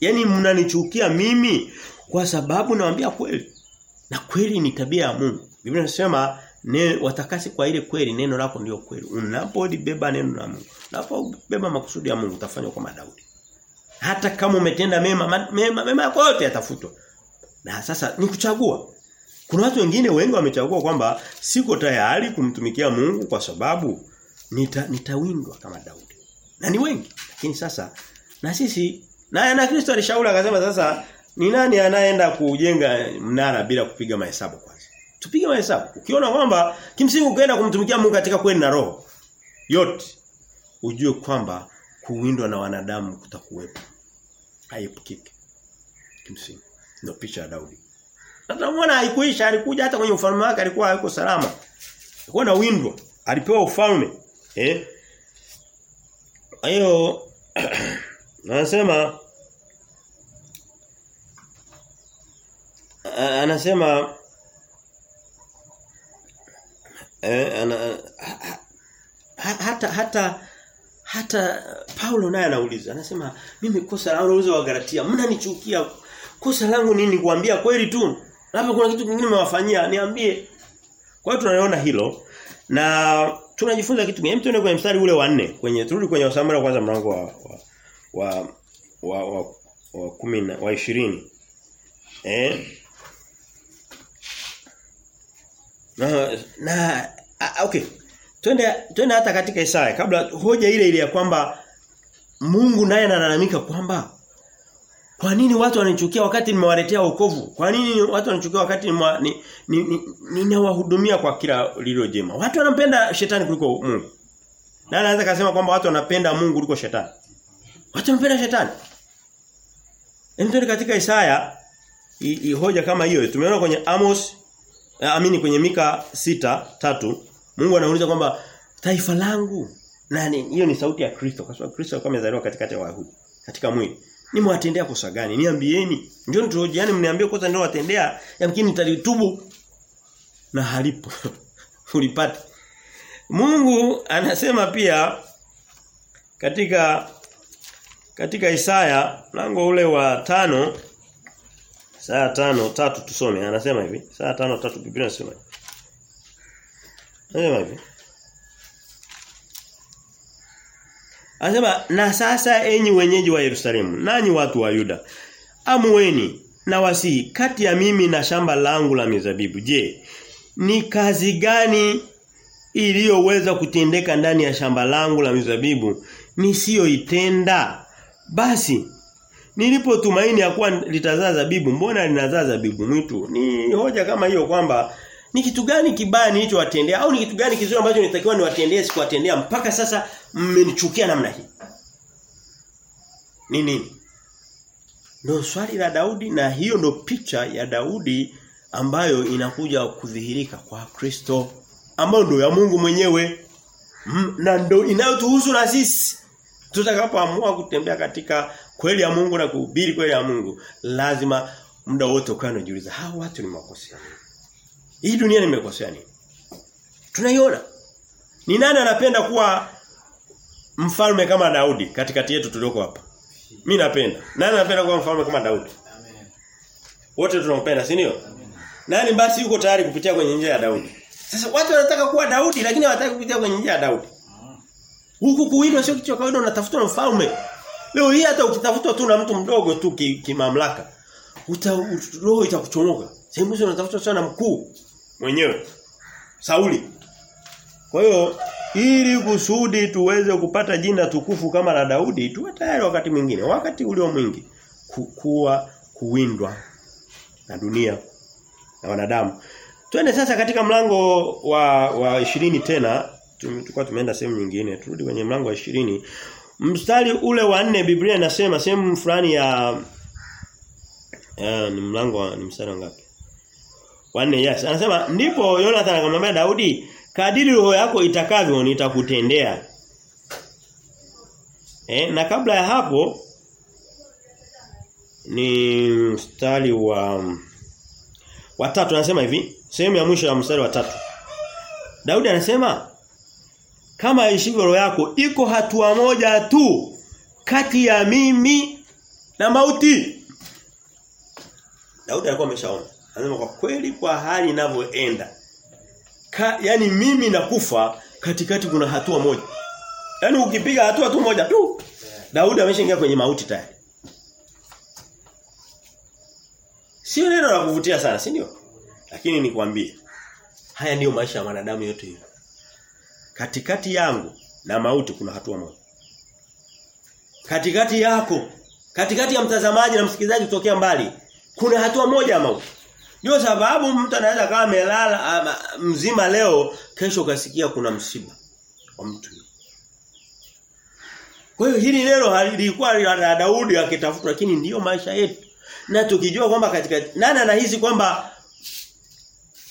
Speaker 1: Yaani mnanichukia mimi kwa sababu naambia kweli. Na kweli ni tabia ya Mungu. Biblia inasema ne watakasi kwa ile kweli neno lako ndio kweli. Unapolibeba neno la Mungu, unapobeba makusudi ya Mungu utafanywa kama Daudi. Hata kama umetenda mema mema mema yako yote yatafutwa. Na sasa ni kuchagua. Kuna watu wengine wengi wamechagua kwamba siko tayari kumtumikia Mungu kwa sababu nita, nitawindwa kama Daudi. Na ni wengi. Lakini sasa na sisi na na Kristo alishauri akasema sasa ni nani anayeenda kujenga mnara bila kupiga mahesabu kwanza? Tupige mahesabu. Ukiona kwamba kimsingi ukienda kumtumikia Mungu katika kweli na roho yote ujue kwamba kuwindwa na wanadamu kutakuwepo. Haipukiki. Kimsingi. Ndio picha ya Daudi. Tunamuona haikuisha, alikuja hata kwenye ufalme wake alikuwa hayuko salama. Alikuwa na windwa, alipewa ufalme. Eh? Hayo anasema anasema eh, ana, hata hata hata Paulo naye anauliza anasema mimi kosa langu nauliza wa Galatia mnanichukia kosa langu nini kuambia kweli tu? Labda kuna kitu kingine nimewafanyia niambie. Kwa hiyo tunaona hilo na tunajifunza kitu gani? tuende kwenye mstari ule wa 4 kwenye turudi kwenye Samuel kwanza mlango wa wa wa wa wa, wa, kumi na, wa 20 eh? Na na a, okay. Twende twende hata katika Isaya. Kabla hoja ile ile ya kwamba Mungu naye analalamika kwamba kwa nini watu wananichukia wakati nimewaletea wokovu? Kwa nini watu wananichukia wakati ninawahudumia ni, ni, ni kwa kila lililo jema? Watu wanampenda shetani kuliko Mungu. Na anaweza kusema kwamba watu wanapenda Mungu kuliko shetani. Watu wanapenda shetani. Endele katika Isaya i, hoja kama hiyo tumeona kwenye Amos amini kwenye Mika sita tatu Mungu anauliza kwamba taifa langu nani hiyo ni sauti ya Kristo kwa sababu Kristo alikuwa amezaliwa katikati ya Wayahudi katika mwili nimewatendea kosa gani? Niambieni. Njoo yani mniambie kosa ndio watendea yamkini nitalitubu. Na halipo. Ulipata Mungu anasema pia katika katika Isaya mlango ule wa tano Saa tano tatu tusome. Anasema hivi. Saa tano tatu Biblia inasema. Anasema hivi. Anasema na sasa enyi wenyeji wa Yerusalemu nanyi watu wa Yuda amueni na wasi kati ya mimi na shamba langu la mizabibu je ni kazi gani iliyoweza kutendeka ndani ya shamba langu la mizabibu nisiyoitenda basi Nilipotumaini ya kuwa litazaa zabibu, mbona linazaa zabibu mwitu? Ni hoja kama hiyo kwamba ni kitu gani kibaya nilichowatendea au ni kitu gani kizuri ambacho nitakiwa niwatendee sikuwatendea mpaka sasa mmenichukia namna hii. Ni nini? Ndio swali la Daudi na hiyo ndio picha ya Daudi ambayo inakuja kudhihirika kwa Kristo ambayo ndio ya Mungu mwenyewe. Na ndio inayotuhusu na sisi. Tutakapoamua kutembea katika kweli ya Mungu na kuhubiri kweli ya Mungu, lazima muda wote ukae unajiuliza, hawa watu nimewakosea nini? Hii dunia nimekosea nini? Tunaiona. Ni nani anapenda kuwa mfalme kama Daudi katikati yetu tulioko hapa? Mimi napenda. Nani anapenda kuwa mfalme kama Daudi? Amen. Wote tunampenda, si ndio? Nani basi yuko tayari kupitia kwenye njia ya Daudi? Sasa watu wanataka kuwa Daudi lakini hawataka kupitia kwenye njia ya Daudi. Huku kuwindwa sio kitu cha kawaida unatafuta mfalme. Leo hii hata ukitafutwa tu na mtu mdogo tu kimamlaka ki uta roho itakuchomoka. Sehemu hizo unatafuta sana mkuu mwenyewe. Sauli. Kwa hiyo ili kusudi tuweze kupata jina tukufu kama la Daudi tuwe tayari wakati mwingine wakati ulio mwingi kuwa kuwindwa na dunia na wanadamu. Twende sasa katika mlango wa wa 20 tena. Tulikuwa tumeenda sehemu nyingine. Turudi kwenye mlango wa 20 mstari ule wa 4 Biblia inasema sehemu fulani ya eh, ni mlango ni mstari ngapi? Wanne yes. Anasema ndipo Jonathan akamwambia Daudi, kadiri roho yako itakavyo nitakutendea. Eh, na kabla ya hapo ni mstari wa watatu anasema hivi, sehemu ya mwisho ya mstari wa tatu. Daudi anasema kama ishivyo roho yako iko hatua moja tu kati ya mimi na mauti. Daudi alikuwa ameshaona Anasema kwa kweli kwa hali inavyoenda. Yani mimi nakufa katikati kuna hatua moja. Yaani ukipiga hatua tu moja tu Daudi ameshaingia kwenye mauti tayari. Sio neno la kuvutia sana, si ndio? Lakini nikwambie haya ndiyo maisha ya wanadamu yote hiyo. Katikati yangu na mauti kuna hatua moja. Katikati yako, katikati ya mtazamaji na msikilizaji kutokea mbali, kuna hatua moja ya mauti. Ndio sababu mtu anaweza kama amelala mzima leo kesho ukasikia kuna msiba wa mtu. Kwa hiyo hili neno lilikuwa la Daudi akitafuta lakini ndiyo maisha yetu. Na tukijua kwamba katika nani anahisi kwamba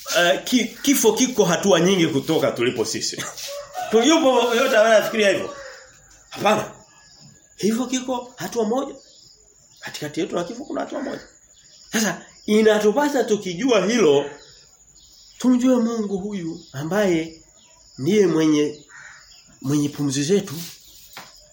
Speaker 1: uh, ki, kifo kiko hatua nyingi kutoka tulipo sisi. Tulipo yote anafikiria hivyo. Hapana. Hivyo kiko hatua moja. Katikati yetu na kifo kuna hatua moja. Sasa inatupasa tukijua hilo tumjue Mungu huyu ambaye ndiye mwenye mwenye pumzi zetu.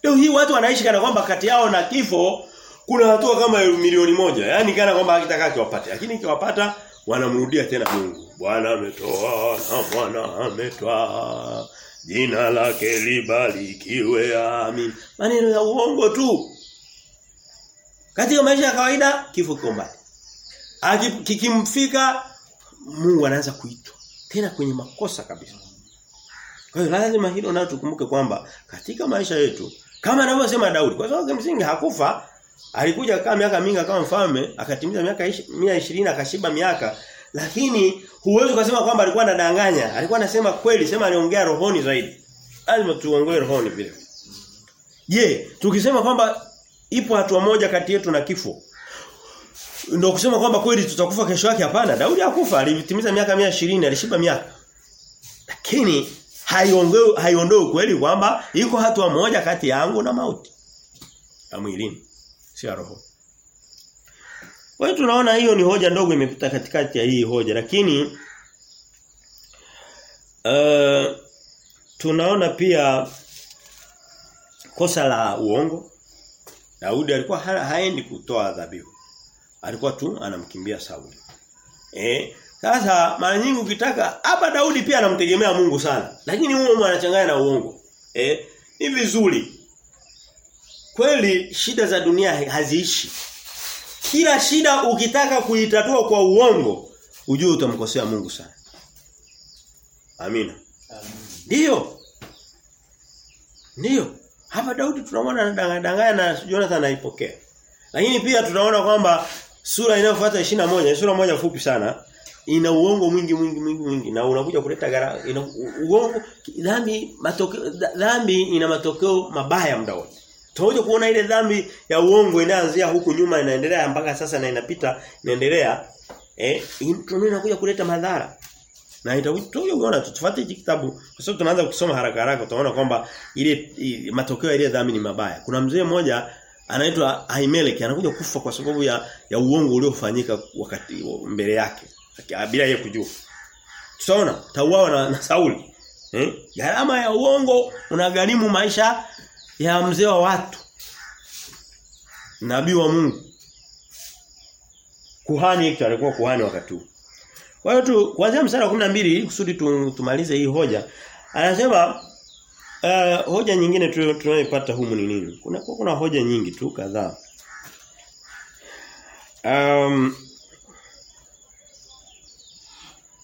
Speaker 1: Leo hii watu wanaishi kana kwamba kati yao na kifo kuna hatua kama milioni moja. Yaani kana kwamba hakitaka kiwapate. Lakini ikiwapata wanamrudia tena Mungu. Bwana ametoa na Bwana ametoa. Jina lake libarikiwe. Amin. Maneno ya uongo tu. Katika maisha ya kawaida kifo kiko mbali. Kikimfika Mungu anaanza kuitwa. Tena kwenye makosa kabisa. Kwa hiyo lazima hilo nalo tukumbuke kwamba katika maisha yetu kama anavyosema Daudi kwa sababu kimsingi hakufa alikuja kama miaka mingi kama mfalme akatimiza miaka 120 akashiba miaka. Lakini huwezi kusema kwamba alikuwa anadanganya. Alikuwa anasema kweli sema aliongea rohoni zaidi. Lazima tuongoe rohoni vile. Je tukisema kwamba ipo hatua moja kati yetu na kifo ndio kusema kwamba kweli tutakufa kesho yake? Hapana. Daudi hakufa. Alitimiza miaka 120 alishiba miaka. Lakini haiongeo haiondoi kweli kwamba iko hatua moja kati yangu na mauti ya mwilini si ya roho. Kwa hiyo tunaona hiyo ni hoja ndogo imepita katikati ya hii hoja lakini uh, tunaona pia kosa la uongo. Daudi alikuwa haendi kutoa dhabihu alikuwa tu anamkimbia Sauli. Eh, sasa mara nyingi ukitaka hapa Daudi pia anamtegemea Mungu sana. Lakini huo anachanganya na uongo. Eh, ni vizuri. Kweli shida za dunia haziishi. Kila shida ukitaka kuitatua kwa uongo, ujue utamkosea Mungu sana. Amina. Ndio. Ndio. Hapa Daudi tunamwona anadanganya na Jonathan anaipokea. Lakini pia tunaona kwamba sura inayofuata 21 ni sura moja fupi sana ina uongo mwingi mwingi mwingi mwingi na unakuja kuleta gara ina uongo dhambi matokeo dhambi ina matokeo mabaya muda wote. Tunakuja kuona ile dhambi ya uongo inaanzia huku nyuma inaendelea mpaka sasa na inapita inaendelea eh tunakuja kuleta madhara. Na itakuja kuona tufuate kitabu kwa sababu tunaanza kusoma haraka haraka utaona kwamba ile matokeo ya ile dhambi ni mabaya. Kuna mzee mmoja anaitwa Ahimeleki anakuja kufa kwa sababu ya ya uongo uliofanyika wakati mbele yake bila yeye kujua. Tusaona tauawa na, na Sauli. Eh? Gharama ya uongo unagharimu maisha ya mzee wa watu. Nabii wa Mungu. Kuhani hicho alikuwa kuhani wakati huo. Kwa hiyo tu kuanzia mstari wa 12 kusudi tumalize hii hoja. Anasema Uh, hoja nyingine tunayoipata humu ni nini? Kuna kuna hoja nyingi tu kadhaa. Um,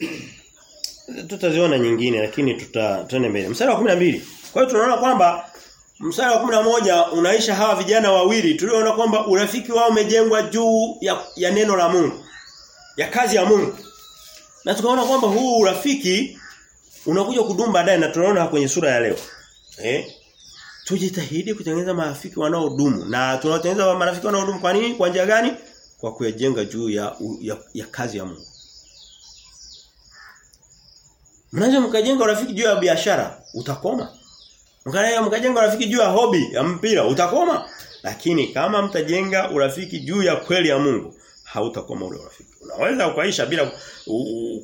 Speaker 1: tutaziona nyingine lakini tuta tuende mbele. Mstari wa 12. Kwa hiyo tunaona kwamba mstari wa 11 unaisha hawa vijana wawili tuliona kwamba urafiki wao umejengwa juu ya, ya neno la Mungu. Ya kazi ya Mungu. Na tukaona kwamba huu urafiki unakuja kudumu baadaye na tunaona kwenye sura ya leo. Eh? Tujitahidi kutengeneza marafiki wanaodumu na tunatengeneza marafiki wanaodumu kwa nini? Kwa njia gani? Kwa kuyajenga juu ya, ya, ya kazi ya Mungu. Mnaweza mkajenga urafiki juu ya biashara, utakoma. Mkaanza mkajenga urafiki juu ya hobi ya mpira, utakoma. Lakini kama mtajenga urafiki juu ya kweli ya Mungu, hautakoma ule urafiki. Unaweza ukaisha bila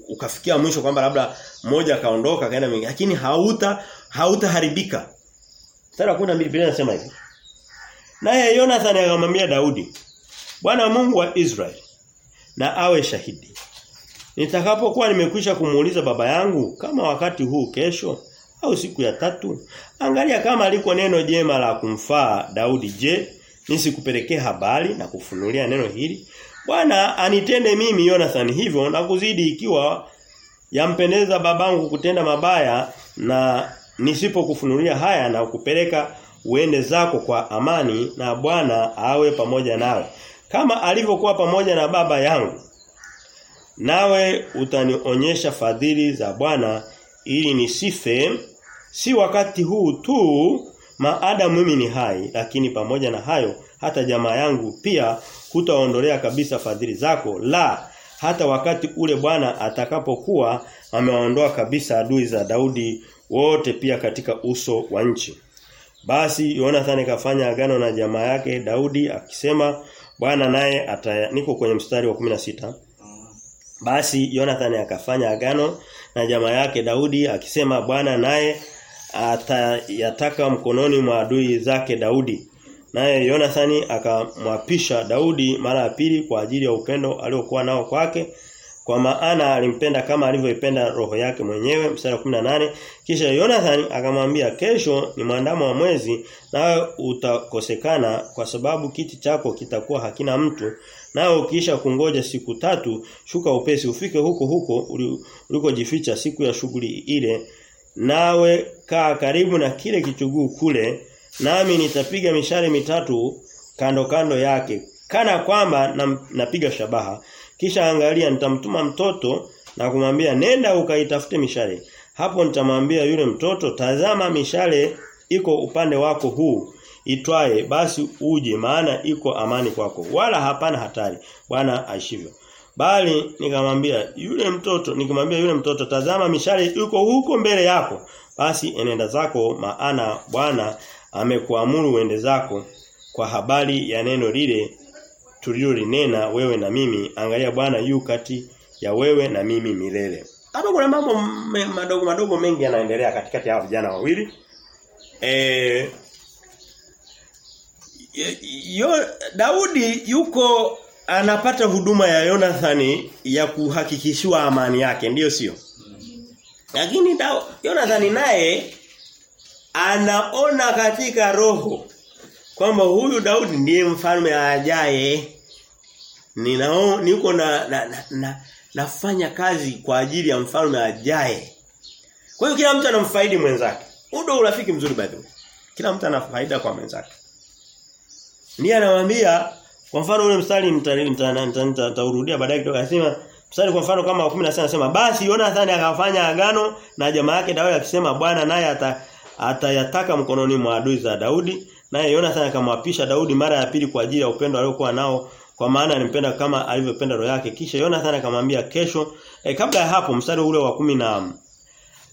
Speaker 1: ukafikia mwisho kwamba labda mmoja akaondoka kaenda mwingine, lakini hauta hautaharibika. Sura kuna 12 Biblia inasema hivi. Naye Jonathan akamwambia Daudi, Bwana Mungu wa Israeli, na awe shahidi. Nitakapokuwa nimekwisha kumuuliza baba yangu kama wakati huu kesho au siku ya tatu, angalia kama aliko neno jema la kumfaa Daudi je, nisikupelekee habari na kufunulia neno hili? Bwana anitende mimi Jonathan hivyo na kuzidi ikiwa yampendeza babangu kutenda mabaya na nisipokufunulia haya na kupeleka uende zako kwa amani na Bwana awe pamoja nawe. Kama alivyokuwa pamoja na baba yangu nawe utanionyesha fadhili za Bwana ili nisife. Si wakati huu tu maadamu mimi ni hai lakini pamoja na hayo hata jamaa yangu pia hutaondolea kabisa fadhili zako la hata wakati ule Bwana atakapokuwa amewaondoa kabisa adui za Daudi wote pia katika uso wa nchi basi Jonathan kafanya agano na jamaa yake Daudi akisema Bwana naye niko kwenye mstari wa 16 basi Jonathan akafanya agano na jamaa yake Daudi akisema Bwana naye atayataka mkononi mwa adui zake Daudi. Naye Jonathan akamwapisha Daudi mara ya pili kwa ajili ya upendo aliokuwa nao kwake kwa maana alimpenda kama alivyoipenda roho yake mwenyewe mstari wa 18 kisha Jonathan akamwambia kesho ni mwandamo wa mwezi nawe utakosekana kwa sababu kiti chako kitakuwa hakina mtu. Nawe ukiisha kungoja siku tatu shuka upesi ufike huko huko ulikojificha siku ya shughuli ile. Nawe kaa karibu na kile kichuguu kule nami nitapiga mishale mitatu kando kando yake. Kana kwamba napiga na shabaha. Kisha angalia nitamtuma mtoto na kumwambia nenda ukaitafute mishale. Hapo nitamwambia yule mtoto tazama mishale iko upande wako huu. Itwaye basi uje maana iko amani kwako. Wala hapana hatari. Bwana aishivyo. Bali nikamwambia yule mtoto nikimwambia yule mtoto tazama mishale iko huko mbele yako. Basi enenda zako maana Bwana amekuamuru uende zako kwa habari ya neno lile tulilolinena wewe na mimi angalia Bwana yu kati ya wewe na mimi milele. Hapa kuna mambo madogo madogo mengi yanaendelea katikati ya vijana wawili. Eh yo, Daudi yuko anapata huduma ya Yonathani ya kuhakikishiwa amani yake ndiyo sio? Lakini Yonathani naye anaona katika roho kwamba huyu Daudi ndiye mfalme ajaye. Ninao niko na, na, na, na nafanya kazi kwa ajili ya mfalme ajaye. Kwa hiyo kila mtu anamfaidi mwenzake. Udo urafiki mzuri by the way. Kila mtu ana faida kwa mwenzake. Ndiye anamwambia kwa mfano ule mstari nitaurudia baadaye kidogo anasema mstari kwa mfano kama 16 anasema basi Jonathan akafanya agano na jamaa yake Daudi akisema Bwana naye ata atayataka mkononi mwa adui za Daudi. Naye Jonathan akamwapisha Daudi mara ya pili kwa ajili ya upendo aliokuwa nao kwa maana alimpenda kama alivyopenda roho yake. Kisha Jonathan akamwambia kesho eh, kabla ya hapo mstari ule wa kumi na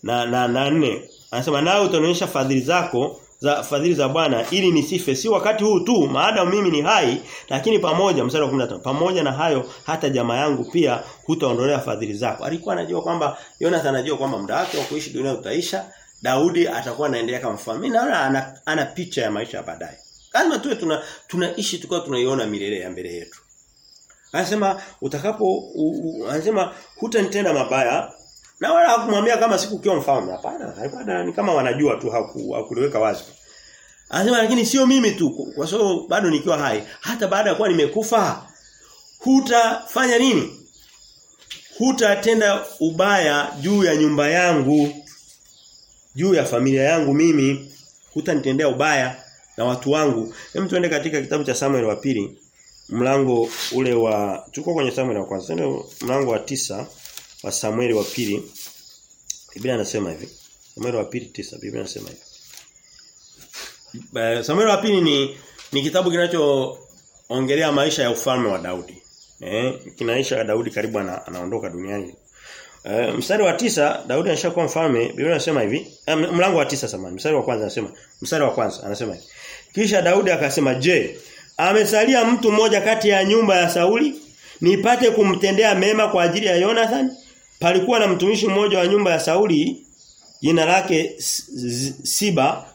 Speaker 1: na na, na anasema nawe utaonyesha fadhili zako za fadhili za Bwana ili nisife. Si wakati huu tu maadamu mimi ni hai lakini pamoja mstari wa 15 pamoja na hayo hata jamaa yangu pia hutaondolea fadhili zako. Alikuwa anajua kwamba Jonathan anajua kwamba muda wake wa kuishi dunia utaisha Daudi atakuwa anaendelea kama mfalme. Naona ana, ana picha ya maisha ya baadaye. Lazima tuwe tuna tunaishi tukao tunaiona milele ya mbele yetu. Anasema utakapo anasema hutanitenda mabaya na wala hakumwambia kama siku ukiwa mfalme. Hapana alikuwa ni kama wanajua tu hakuliweka wazi. Anasema lakini sio mimi tu kwa sababu bado nikiwa hai hata baada ya kuwa nimekufa hutafanya nini? Hutatenda ubaya juu ya nyumba yangu juu ya familia yangu mimi hutanitendea ubaya na watu wangu. Hem tuende katika kitabu cha Samuel wa pili mlango ule wa tuko kwenye Samuel wa kwanza. Tuende mlango wa tisa wa Samuel wa pili. Biblia inasema hivi. Samuel wa pili tisa Biblia inasema hivi. Samuel wa pili ni ni kitabu kinachoongelea maisha ya ufalme wa Daudi. Eh kinaisha Daudi karibu ana, anaondoka duniani Uh, mstari wa tisa Daudi anashakuwa mfalme Biblia inasema hivi. Uh, mlango wa tisa samani mstari wa kwanza anasema mstari wa kwanza anasema hivi. Kisha Daudi akasema je amesalia mtu mmoja kati ya nyumba ya Sauli nipate kumtendea mema kwa ajili ya Jonathan palikuwa na mtumishi mmoja wa nyumba ya Sauli jina lake Siba.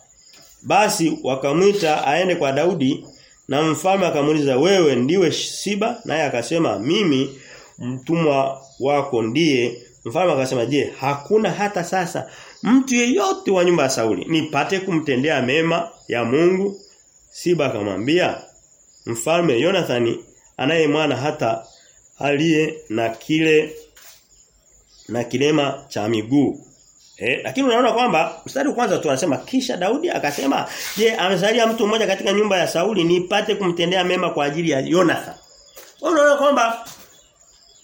Speaker 1: Basi wakamwita aende kwa Daudi na mfalme akamuuliza wewe ndiwe Siba? Naye akasema mimi mtumwa wako ndiye Mfalme akasema je hakuna hata sasa mtu yeyote wa nyumba ya Sauli nipate kumtendea mema ya Mungu Siba akamwambia mfalme Yonathani anaye mwana hata aliye na kile na kilema cha miguu Eh, lakini unaona kwamba mstari kwanza tu anasema kisha Daudi akasema je amesalia mtu mmoja katika nyumba ya Sauli nipate kumtendea mema kwa ajili ya Jonathan. Unaona kwamba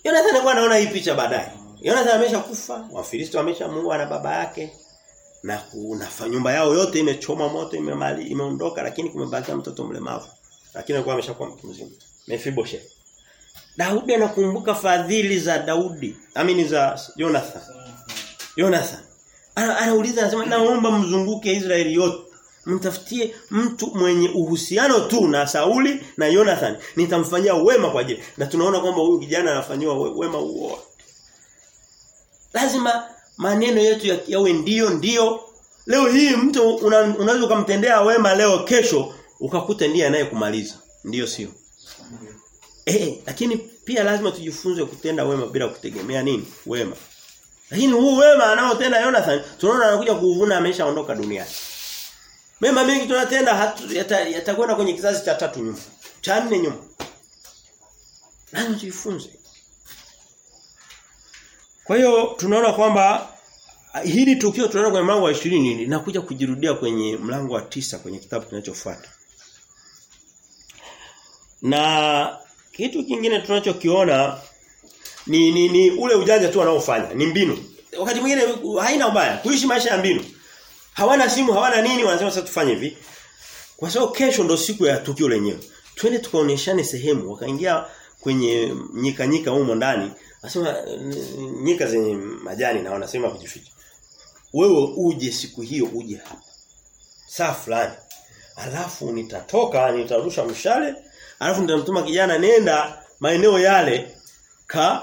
Speaker 1: Jonathan alikuwa anaona hii picha baadaye. Jonathan ameshakufa, Wafilisti wameshamuua na baba yake. Na kuna nyumba yao yote imechoma moto, imemali, imeondoka lakini kumebakia mtoto mlemavu. Lakini alikuwa ameshakuwa mtu mzima. Mefiboshe. Daudi anakumbuka fadhili za Daudi, amini za Jonathan. Jonathan. Ana, anauliza anasema naomba mzunguke Israeli yote. Mtafutie mtu mwenye uhusiano tu na Sauli na Jonathan. Nitamfanyia wema kwa ajili. Na tunaona kwamba huyu kijana anafanywa wema huo. Lazima maneno yetu yawe ndio ndio. Leo hii mtu una, unaweza ukamtendea wema leo kesho ukakuta ndiye anayekumaliza. Ndio sio. Eh, lakini pia lazima tujifunze kutenda wema bila kutegemea nini? Wema. Lakini huu wema anaotenda Jonathan tunaona anakuja kuvuna ameshaondoka duniani. Mema mengi tunatenda yatakwenda yata kwenye kizazi cha tatu nyuma. Cha nne nyuma. Lazima tujifunze. Kwa hiyo tunaona kwamba hili tukio tunaona kwenye mlango wa 20 linakuja kujirudia kwenye mlango wa tisa kwenye kitabu kinachofuata. Na kitu kingine tunachokiona ni, ni ni ule ujanja tu wanaofanya, ni mbinu. Wakati mwingine haina ubaya kuishi maisha ya mbinu. Hawana simu, hawana nini, wanasema sasa tufanye hivi. Kwa sababu kesho ndo siku ya tukio lenyewe. Twende tukaoneshane sehemu, wakaingia kwenye nyika nyika humo ndani. Anasema nyika zenye majani na wanasema kujificha. Wewe uje siku hiyo uje hapa. Saa fulani. Alafu nitatoka nitarusha mshale, alafu nitamtuma kijana nenda maeneo yale ka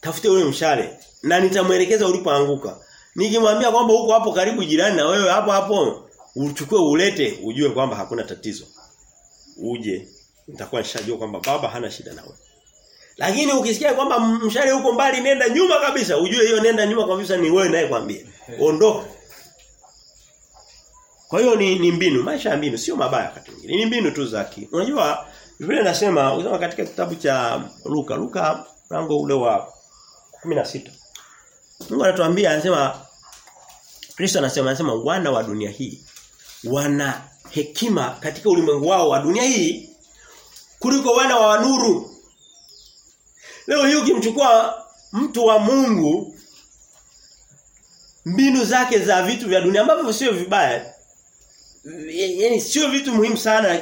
Speaker 1: tafute ule mshale na nitamuelekeza ulipoanguka. Nikimwambia kwamba huko hapo karibu jirani na wewe hapo hapo uchukue ulete ujue kwamba hakuna tatizo. Uje nitakuwa nishajua kwamba baba hana shida na wewe. Lakini ukisikia kwamba mshale huko mbali nenda nyuma kabisa ujue hiyo nenda nyuma kabisa ni wewe naye kwambia. Ondoka. Kwa hiyo ni, ni mbinu, maisha ya mbinu sio mabaya wakati mwingine. Ni mbinu tu zaki. Unajua Biblia inasema ukisoma katika kitabu cha Luka, Luka mlango ule wa 16. Mungu anatuambia anasema Kristo anasema anasema wana wa dunia hii wana hekima katika ulimwengu wao wa dunia hii kuliko wana wa nuru. Leo hii ukimchukua mtu wa Mungu mbinu zake za vitu vya dunia ambavyo sio vibaya yani sio vitu muhimu sana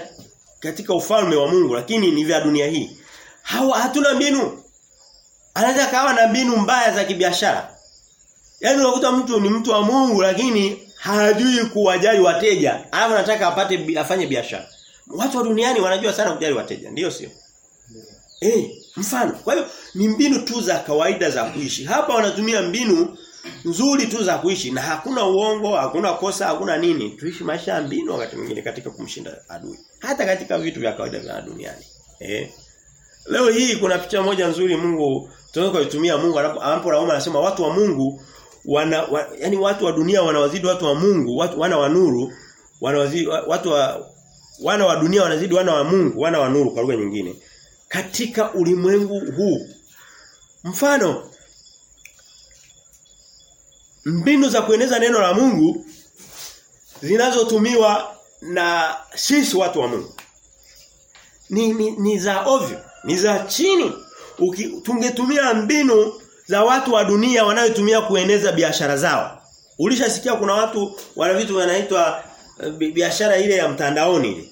Speaker 1: katika ufalme wa Mungu lakini ni vya dunia hii. Hawa hatuna mbinu. Anaweza kawa na mbinu mbaya za kibiashara. Yaani unakuta mtu ni mtu wa Mungu lakini hajui kuwajali wateja. Alafu anataka apate afanye biashara. Watu wa duniani wanajua sana kujali wateja, ndio sio? Eh, mfano. Kwa hiyo ni mbinu tu za kawaida za kuishi. Hapa wanatumia mbinu nzuri tu za kuishi na hakuna uongo, hakuna kosa, hakuna nini. Tuishi maisha ya mbinu wakati mwingine katika kumshinda adui. Hata katika vitu vya kawaida vya duniani. Eh. Leo hii kuna picha moja nzuri Mungu tunaweza kuitumia Mungu anapo Roma anasema watu wa Mungu wana wa, yani watu wa dunia wanawazidi watu wa Mungu, watu wana wa nuru, wanawazidi watu wa wana wa dunia wanazidi wana wa Mungu, wana wa nuru kwa lugha nyingine. Katika ulimwengu huu. Mfano, mbinu za kueneza neno la Mungu zinazotumiwa na sisi watu wa Mungu ni, ni, ni za ovyo, ni za chini. Tungetumia mbinu za watu wa dunia wanayotumia kueneza biashara zao. Ulishasikia kuna watu wana vitu wanaitwa uh, biashara ile ya mtandaoni ile.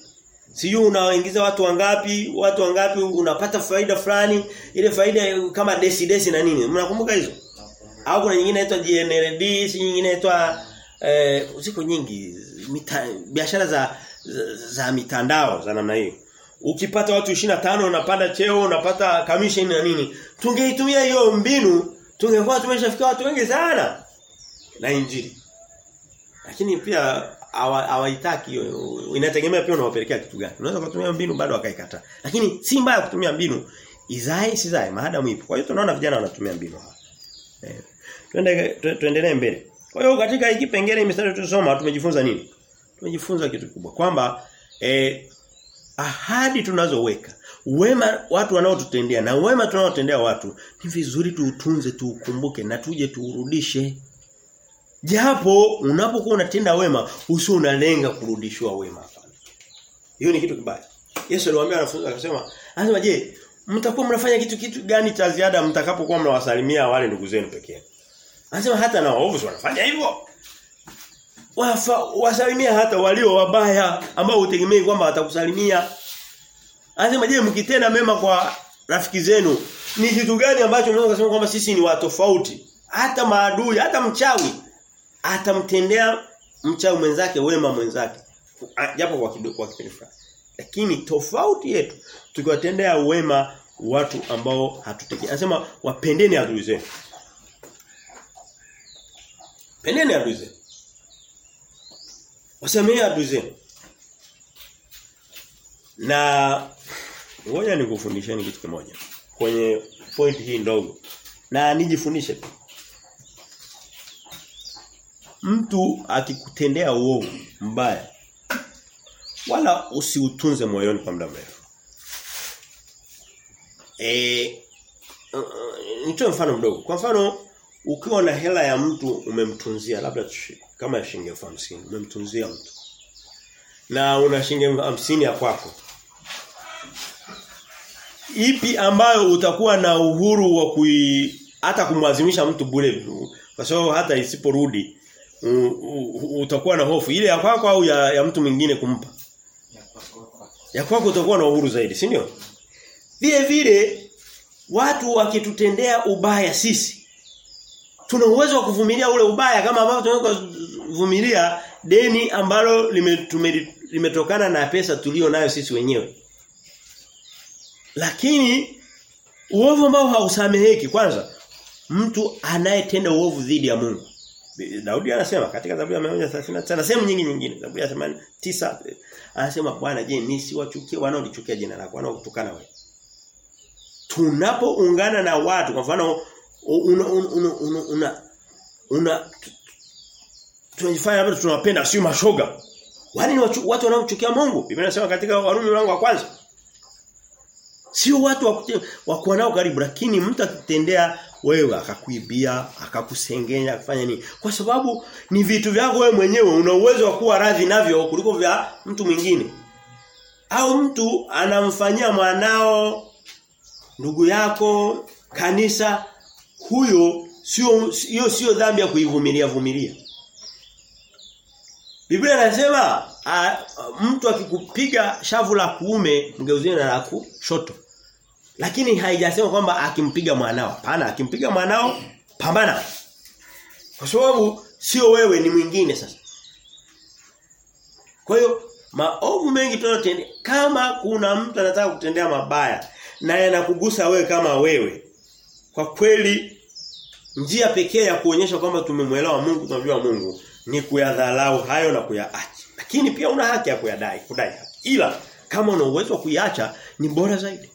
Speaker 1: Sijui unawaingiza watu wangapi, watu wangapi unapata faida fulani, ile faida kama desi desi na nini. Mnakumbuka hizo? Au kuna nyingine inaitwa GNLD, si nyingine inaitwa eh ziko nyingi biashara za, za za mitandao za namna hiyo. Ukipata watu 25 unapanda cheo, unapata commission na nini. Tungeitumia hiyo mbinu, tungekuwa tumeshafikia watu wengi sana na injili. Lakini pia hawaitaki. Inategemea pia unawapelekea kitu gani. Unaweza kutumia mbinu bado wakaikata. Lakini si mbaya kutumia mbinu izae sizae maadamu ipo. Kwa hiyo tunaona vijana wanatumia mbinu hapa. Eh. Tuende tuendelee mbele. Kwa hiyo katika hiki pengine mistari tulisoma tumejifunza nini? Tumejifunza kitu kubwa kwamba eh ahadi tunazoweka wema watu wanaotutendea na wema tunaotendea watu ni vizuri tuutunze tuukumbuke na tuje tuurudishe japo unapokuwa unatenda wema usio unalenga kurudishwa wema hiyo ni kitu kibaya. Yesu aliwaambia wanafunzi akasema anasema je mtakuwa mnafanya kitu kitu gani cha ziada mtakapokuwa mnawasalimia wale ndugu zenu pekee anasema hata na waovu wanafanya hivyo. Wafa, wasalimia hata walio wabaya ambao utegemei kwamba watakusalimia. Anasema je mkitenda mema kwa rafiki zenu ni kitu gani ambacho mnaweza kusema kwamba sisi ni watofauti? Hata maadui, hata mchawi atamtendea mchawi mwenzake wema mwenzake. Japo kwa kidogo kwa kipindi fulani. Lakini tofauti yetu tukiwatendea wema watu ambao hatutegemei. Anasema wapendeni adui zenu. Pendeni adui zenu. Wasemee adui zenu. Na ngoja nikufundisheni kitu kimoja kwenye point hii ndogo. Na nijifundishe tu. Mtu akikutendea uovu mbaya wala usiutunze moyoni kwa muda mrefu. Eh nitoe mfano mdogo. Kwa mfano ukiwa na hela ya mtu umemtunzia labda kama shilingi 50 umemtunzia mtu na una shilingi 50 ya kwako ipi ambayo utakuwa na uhuru wa kui hata kumwazimisha mtu bure kwa sababu hata isiporudi utakuwa na hofu. Ile ya kwako au ya, ya mtu mwingine kumpa? Ya kwako utakuwa na uhuru zaidi si ndio? Vile vile watu wakitutendea ubaya sisi tuna uwezo wa kuvumilia ule ubaya. Kama ambavyo tunaweza kuvumilia deni ambalo limetokana na pesa tulio nayo sisi wenyewe. Lakini uovu ambao hausameheki kwanza mtu anayetenda uovu dhidi ya Mungu. Daudi anasema katika Zaburi ya 139 na sehemu nyingi nyingine Zaburi ya 89 anasema Bwana je nisiwachukie wanaonichukia jina lako wanaokutukana wewe. Tunapoungana na watu kwa mfano una una una, una, una tunajifanya labda tunawapenda sio mashoga. Wale ni watu wanaochukia Mungu. Biblia inasema katika Warumi mlango wa kwanza. Sio watu wa kuwa nao karibu lakini mtu akitendea wewe akakuibia, akakusengenya, akafanya nini? Kwa sababu ni vitu vyako wewe mwenyewe una uwezo wa kuwa radhi navyo kuliko vya mtu mwingine. Au mtu anamfanyia mwanao ndugu yako kanisa huyo sio hiyo sio dhambi ya kuivumilia vumilia. Biblia inasema mtu akikupiga shavu la kuume mgeuzie na la kushoto. Lakini haijasema kwamba akimpiga mwanao. Hapana, akimpiga mwanao pambana. Kwa sababu sio wewe ni mwingine sasa. Kwa hiyo maovu mengi tunayotendea kama kuna mtu anataka kutendea mabaya na yanakugusa wewe kama wewe. Kwa kweli njia pekee ya kuonyesha kwamba tumemwelewa Mungu tunamjua Mungu ni kuyadhalau hayo na kuyaacha. Lakini pia una haki ya kuyadai, kudai. Ila kama una uwezo wa kuiacha ni bora zaidi.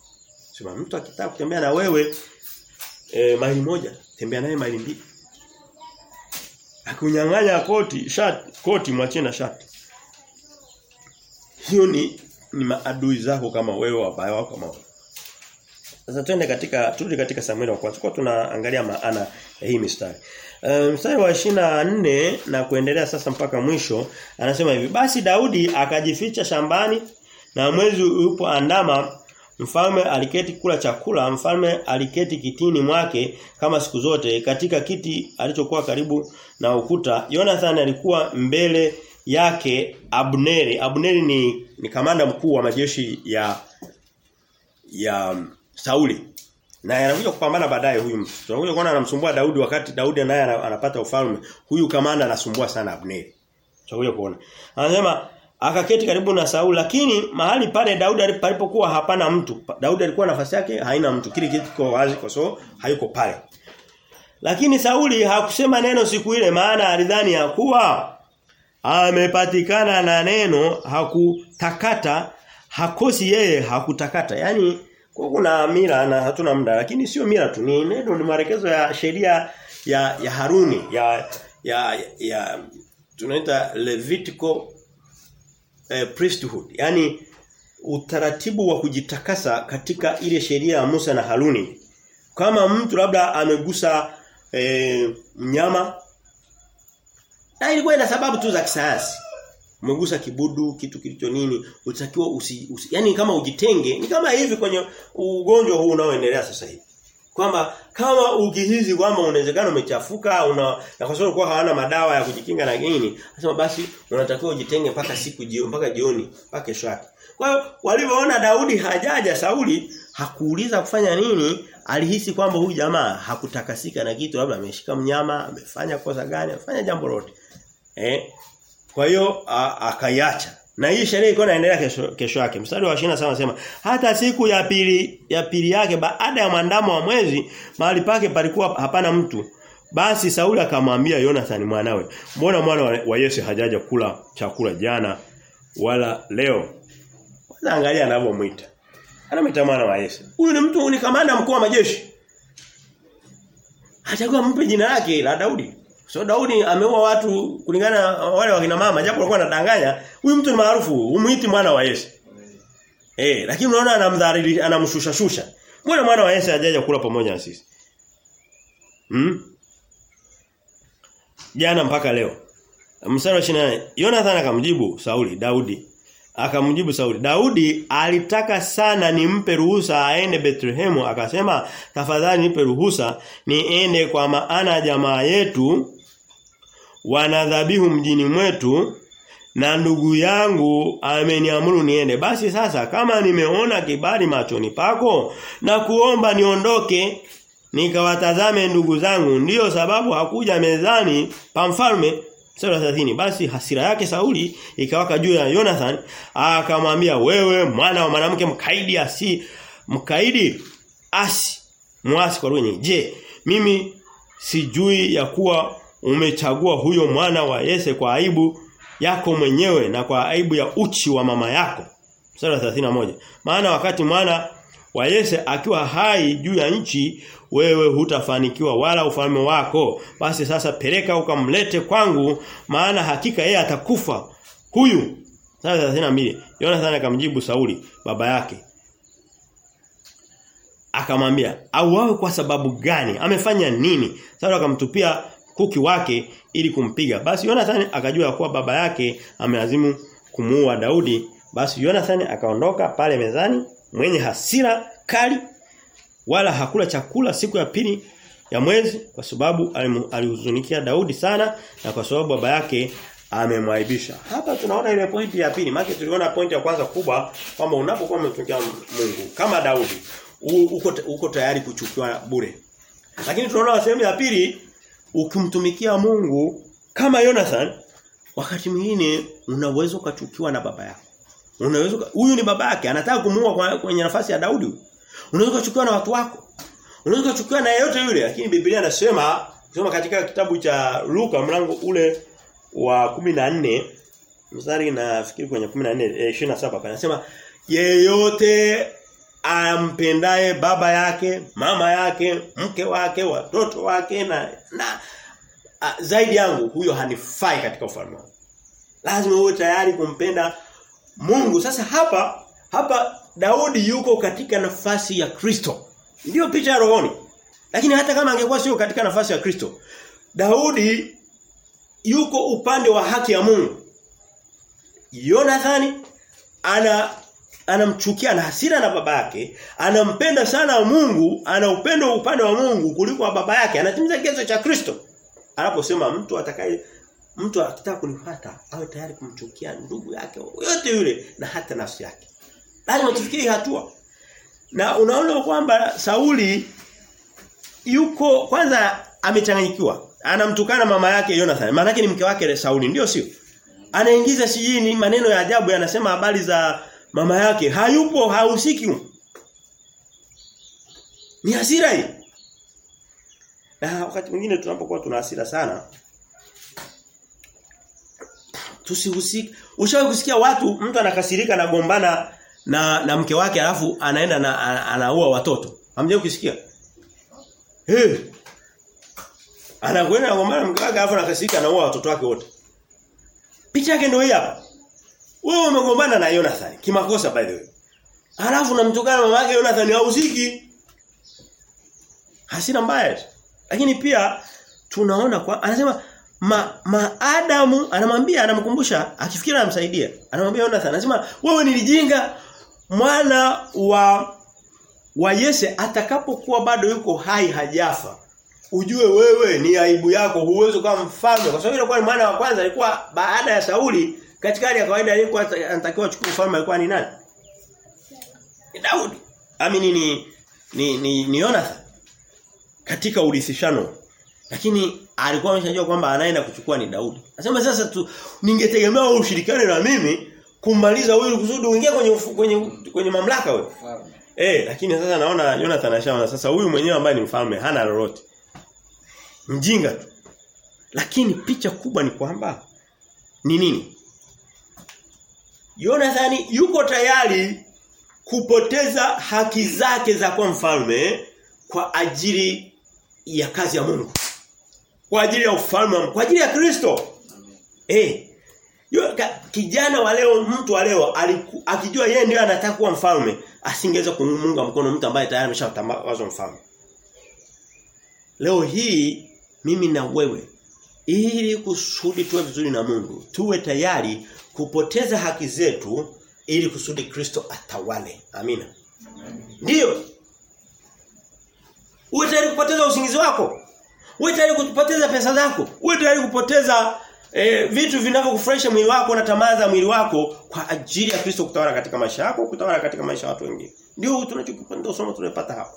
Speaker 1: Sema mtu akitaka kutembea na wewe e, maili moja, tembea naye maili mbili. Akunyang'anya koti, shati, koti mwachie na shati. Hiyo ni ni maadui zako kama wewe wabaya wako kama wewe. Sasa twende katika turudi katika Samueli wa kwanza. Kwa tunaangalia maana ya hii mistari. E, mstari wa 24 na kuendelea sasa mpaka mwisho anasema hivi basi Daudi akajificha shambani na mwezi ulipoandama mfalme aliketi kula chakula mfalme aliketi kitini mwake kama siku zote katika kiti alichokuwa karibu na ukuta Jonathan alikuwa mbele yake Abneri Abneri ni, ni kamanda mkuu wa majeshi ya ya Sauli na anakuja kupambana baadaye huyu mtu. Tunakuja kuona anamsumbua Daudi wakati Daudi naye anapata ufalme. Huyu kamanda anasumbua sana Abneri. Tutakuja kuona. Anasema akaketi karibu na saul lakini mahali pale Daudi palipokuwa hapana mtu. Daudi alikuwa nafasi yake haina mtu. Kile kitu kiko wazi kwa sababu hayuko pale. Lakini Sauli hakusema neno siku ile maana alidhani ya kuwa amepatikana na neno hakutakata hakosi yeye hakutakata. Yaani kuna mira na hatuna muda lakini sio mira tu ni neno ni marekezo ya sheria ya ya Haruni ya ya ya tunaita Levitical eh, priesthood yani utaratibu wa kujitakasa katika ile sheria ya Musa na Haruni. Kama mtu labda amegusa eh, mnyama na ilikuwa ina sababu tu za kisayansi. Umegusa kibudu kitu kilicho nini utakiwa usi, usi yani kama ujitenge ni kama hivi kwenye ugonjwa huu unaoendelea sasa hivi kwamba kama ukihisi kwamba unawezekano umechafuka una na kwa sababu kwa hawana madawa ya kujikinga na nini nasema basi unatakiwa ujitenge mpaka siku jioni mpaka jioni mpaka kesho yake kwa hiyo walivyoona Daudi hajaja Sauli hakuuliza kufanya nini alihisi kwamba huyu jamaa hakutakasika na kitu labda ameshika mnyama amefanya kosa gani amefanya jambo lote eh kwa hiyo akaiacha. Na hii sherehe iko inaendelea kesho, kesho yake. Mstari wa 27 anasema hata siku ya pili ya pili yake baada ya mwandamo wa mwezi mahali pake palikuwa hapana mtu. Basi Sauli akamwambia Jonathan mwanawe, "Mbona mwana wa, Yese hajaja kula chakula jana wala leo?" Kwanza angalia anavyomuita. Anamwita mwana wa Yese. Huyu ni mtu ni kamanda mkuu wa majeshi. Hatakuwa mpe jina lake la Daudi. So Daudi ameua watu kulingana na wale wakina mama japo walikuwa wanadanganya. Huyu mtu ni maarufu, umuiti mwana wa Yesu. Eh, lakini unaona anamdharili anamshusha shusha. Mbona mwana wa Yesu hajaja kula pamoja na sisi? Hmm? Jana mpaka leo. Mstari wa 28. Jonathan akamjibu Sauli, Daudi. Akamjibu Sauli, Daudi alitaka sana nimpe ruhusa aende Bethlehemu akasema tafadhali nipe ruhusa niende kwa maana jamaa yetu wanadhabihu mjini mwetu na ndugu yangu ameniamuru niende. Basi sasa kama nimeona kibali machoni pako na kuomba niondoke nikawatazame ndugu zangu. Ndiyo sababu hakuja mezani pa mfalme. Sura 30 basi hasira yake Sauli ikawaka juu ya Jonathan akamwambia wewe mwana wa mwanamke mkaidi asi mkaidi asi mwasi kwa lugha je mimi sijui ya kuwa umechagua huyo mwana wa Yese kwa aibu yako mwenyewe na kwa aibu ya uchi wa mama yako. 31 maana wakati mwana wa Yese akiwa hai juu ya nchi wewe hutafanikiwa wala ufalme wako. Basi sasa peleka ukamlete kwangu maana hakika yeye atakufa. Huyu sasa 32 Jonathan akamjibu Sauli baba yake. Akamwambia auawe kwa sababu gani? Amefanya nini? Sauli akamtupia kuki wake ili kumpiga basi Jonathan akajua kuwa baba yake amelazimu kumuua Daudi basi Jonathan akaondoka pale mezani mwenye hasira kali wala hakula chakula siku ya pili ya mwezi kwa sababu alihuzunikia Daudi sana na kwa sababu baba yake amemwaibisha. Hapa tunaona ile pointi ya pili. Maana tuliona pointi ya kwanza kubwa kwamba unapokuwa umetokea Mungu kama Daudi uko uko tayari kuchukiwa bure. Lakini tunaona sehemu ya pili ukimtumikia Mungu kama Jonathan wakati mwingine unaweza ukachukiwa na baba yako. Unaweza huyu ni baba yake anataka kumuua kwenye nafasi ya Daudi. Unaweza kuchukiwa na watu wako. Unaweza kuchukiwa na yeyote yule lakini Biblia inasema kusoma katika kitabu cha Luka mlango ule wa 14 mstari nafikiri kwenye 14 eh, 27 panasema yeyote ampendaye baba yake, mama yake, mke wake, watoto wake na na a, zaidi yangu huyo hanifai katika ufalme wangu. Lazima uwe tayari kumpenda Mungu. Sasa hapa hapa Daudi yuko katika nafasi ya Kristo. Ndio picha ya rohoni. Lakini hata kama angekuwa sio katika nafasi ya Kristo, Daudi yuko upande wa haki ya Mungu. Yonathani ana anamchukia na hasira na baba yake, anampenda sana Mungu, ana upendo upande wa Mungu kuliko wa baba yake, anatimiza kigezo cha Kristo. Anaposema mtu atakaye mtu akitaka kunifuata awe tayari kumchukia ndugu yake yote yule na hata nafsi yake. Lazima tufikie hatua. Na unaona kwamba Sauli yuko kwanza amechanganyikiwa. Anamtukana mama yake Jonathan. Maana ni mke wake Sauli, ndio sio? Anaingiza sijini maneno ya ajabu yanasema habari za mama yake. Hayupo, hahusiki. Ni hasira hii. Na wakati mwingine tunapokuwa tuna hasira sana tusihusike. Ushawahi kusikia watu mtu anakasirika na gombana na na mke wake alafu anaenda na anaua watoto. Hamjawahi kusikia? Eh. Hey. Anakwenda gombana mke wake alafu anakasirika anaua watoto wake wote. Picha yake ndio hii hapa. Wewe umegombana na Jonathan kimakosa by the way. Alafu namtukana mama yake Jonathan hausiki. Hasira mbaya. Lakini pia tunaona kwa anasema ma, maadamu anamwambia anamkumbusha akifikiri anamsaidia. Anamwambia Jonathan anasema wewe nilijinga mwana wa wa Yese atakapokuwa bado yuko hai hajafa. Ujue wewe ni aibu yako huwezi kama mfalme kwa sababu ile kwa mwana wa kwanza alikuwa baada ya Sauli katika hali ya kawaida alikuwa anatakiwa achukue ufalme alikuwa ni nani? Ni Daudi. Amini ni ni ni, ni Jonathan katika urisishano. Lakini alikuwa ameshajua kwamba anaenda kuchukua ni Daudi. Anasema sasa tu ningetegemea wewe ushirikiane na mimi kumaliza huyu kusudi uingie kwenye kwenye kwenye mamlaka wewe. Eh, lakini sasa naona Jonathan ashaona sasa huyu mwenyewe ambaye ni mfalme hana lolote. Mjinga tu. Lakini picha kubwa ni kwamba ni nini? Jonathan yuko tayari kupoteza haki zake za kwa mfalme kwa ajili ya kazi ya Mungu. Kwa ajili ya ufalme kwa ajili ya Kristo. Eh. Kijana wa leo mtu wa leo aliku, akijua yeye ndiye anataka kuwa mfalme asingeweza kumunga mkono mtu ambaye tayari ameshatangazwa mfalme. Leo hii mimi na wewe ili kusudi tuwe vizuri na Mungu tuwe tayari kupoteza haki zetu ili kusudi Kristo atawale. Amina. Ndiyo. Uwe tayari kupoteza usingizi wako. Uwe tayari kupoteza pesa zako. Uwe tayari kupoteza e, vitu vinavyokufurahisha mwili wako na tamaa za mwili wako kwa ajili ya Kristo kutawala katika maisha yako, kutawala katika maisha ya watu wengine. Ndio tunachokipenda somo tunapata hapa.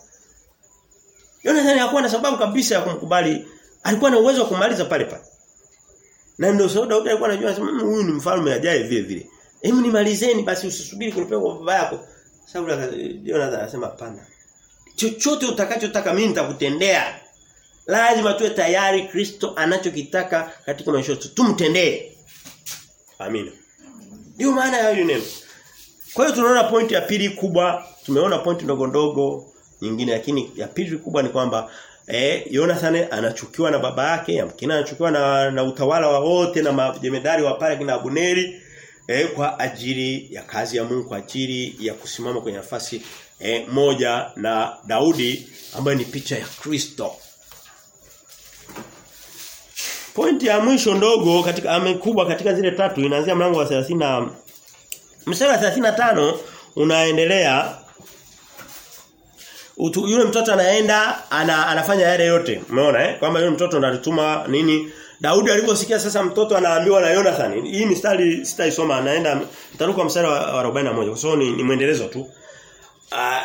Speaker 1: Jonathan hakuwa na sababu kabisa ya kumkubali. Alikuwa na uwezo wa kumaliza pale pale. Na ndio sababu Daudi alikuwa anajua sema huyu ni mfalme ajaye vile vile. Hebu nimalizeni basi usisubiri kunipewa kwa baba yako. Sauli Jonathan anasema hapana. Chochote utakachotaka mimi nitakutendea. Lazima tuwe tayari Kristo anachokitaka katika maisha yetu. Tumtendee. Amina. Ndio maana ya hiyo neno. Kwa hiyo tunaona pointi ya pili kubwa, tumeona pointi ndogo ndogo nyingine lakini ya pili kubwa ni kwamba eh Jonathan anachukiwa na baba yake, yamkini anachukiwa na, na utawala wa wote na majemedari wa pale kina Abuneri eh, kwa ajili ya kazi ya Mungu, kwa ajili ya kusimama kwenye nafasi eh, moja na Daudi ambaye ni picha ya Kristo. Pointi ya mwisho ndogo katika amekubwa katika zile tatu inaanzia mlango wa 30 mstari wa 35 unaendelea Utu, yule mtoto anaenda ana, anafanya yale yote. Umeona eh? Kwamba yule mtoto ndalituma nini? Daudi aliposikia sasa mtoto anaambiwa na Jonathan. Hii mistari sitaisoma anaenda nitaruka mstari wa, wa 41 kwa sababu ni, ni mwendelezo tu. Uh,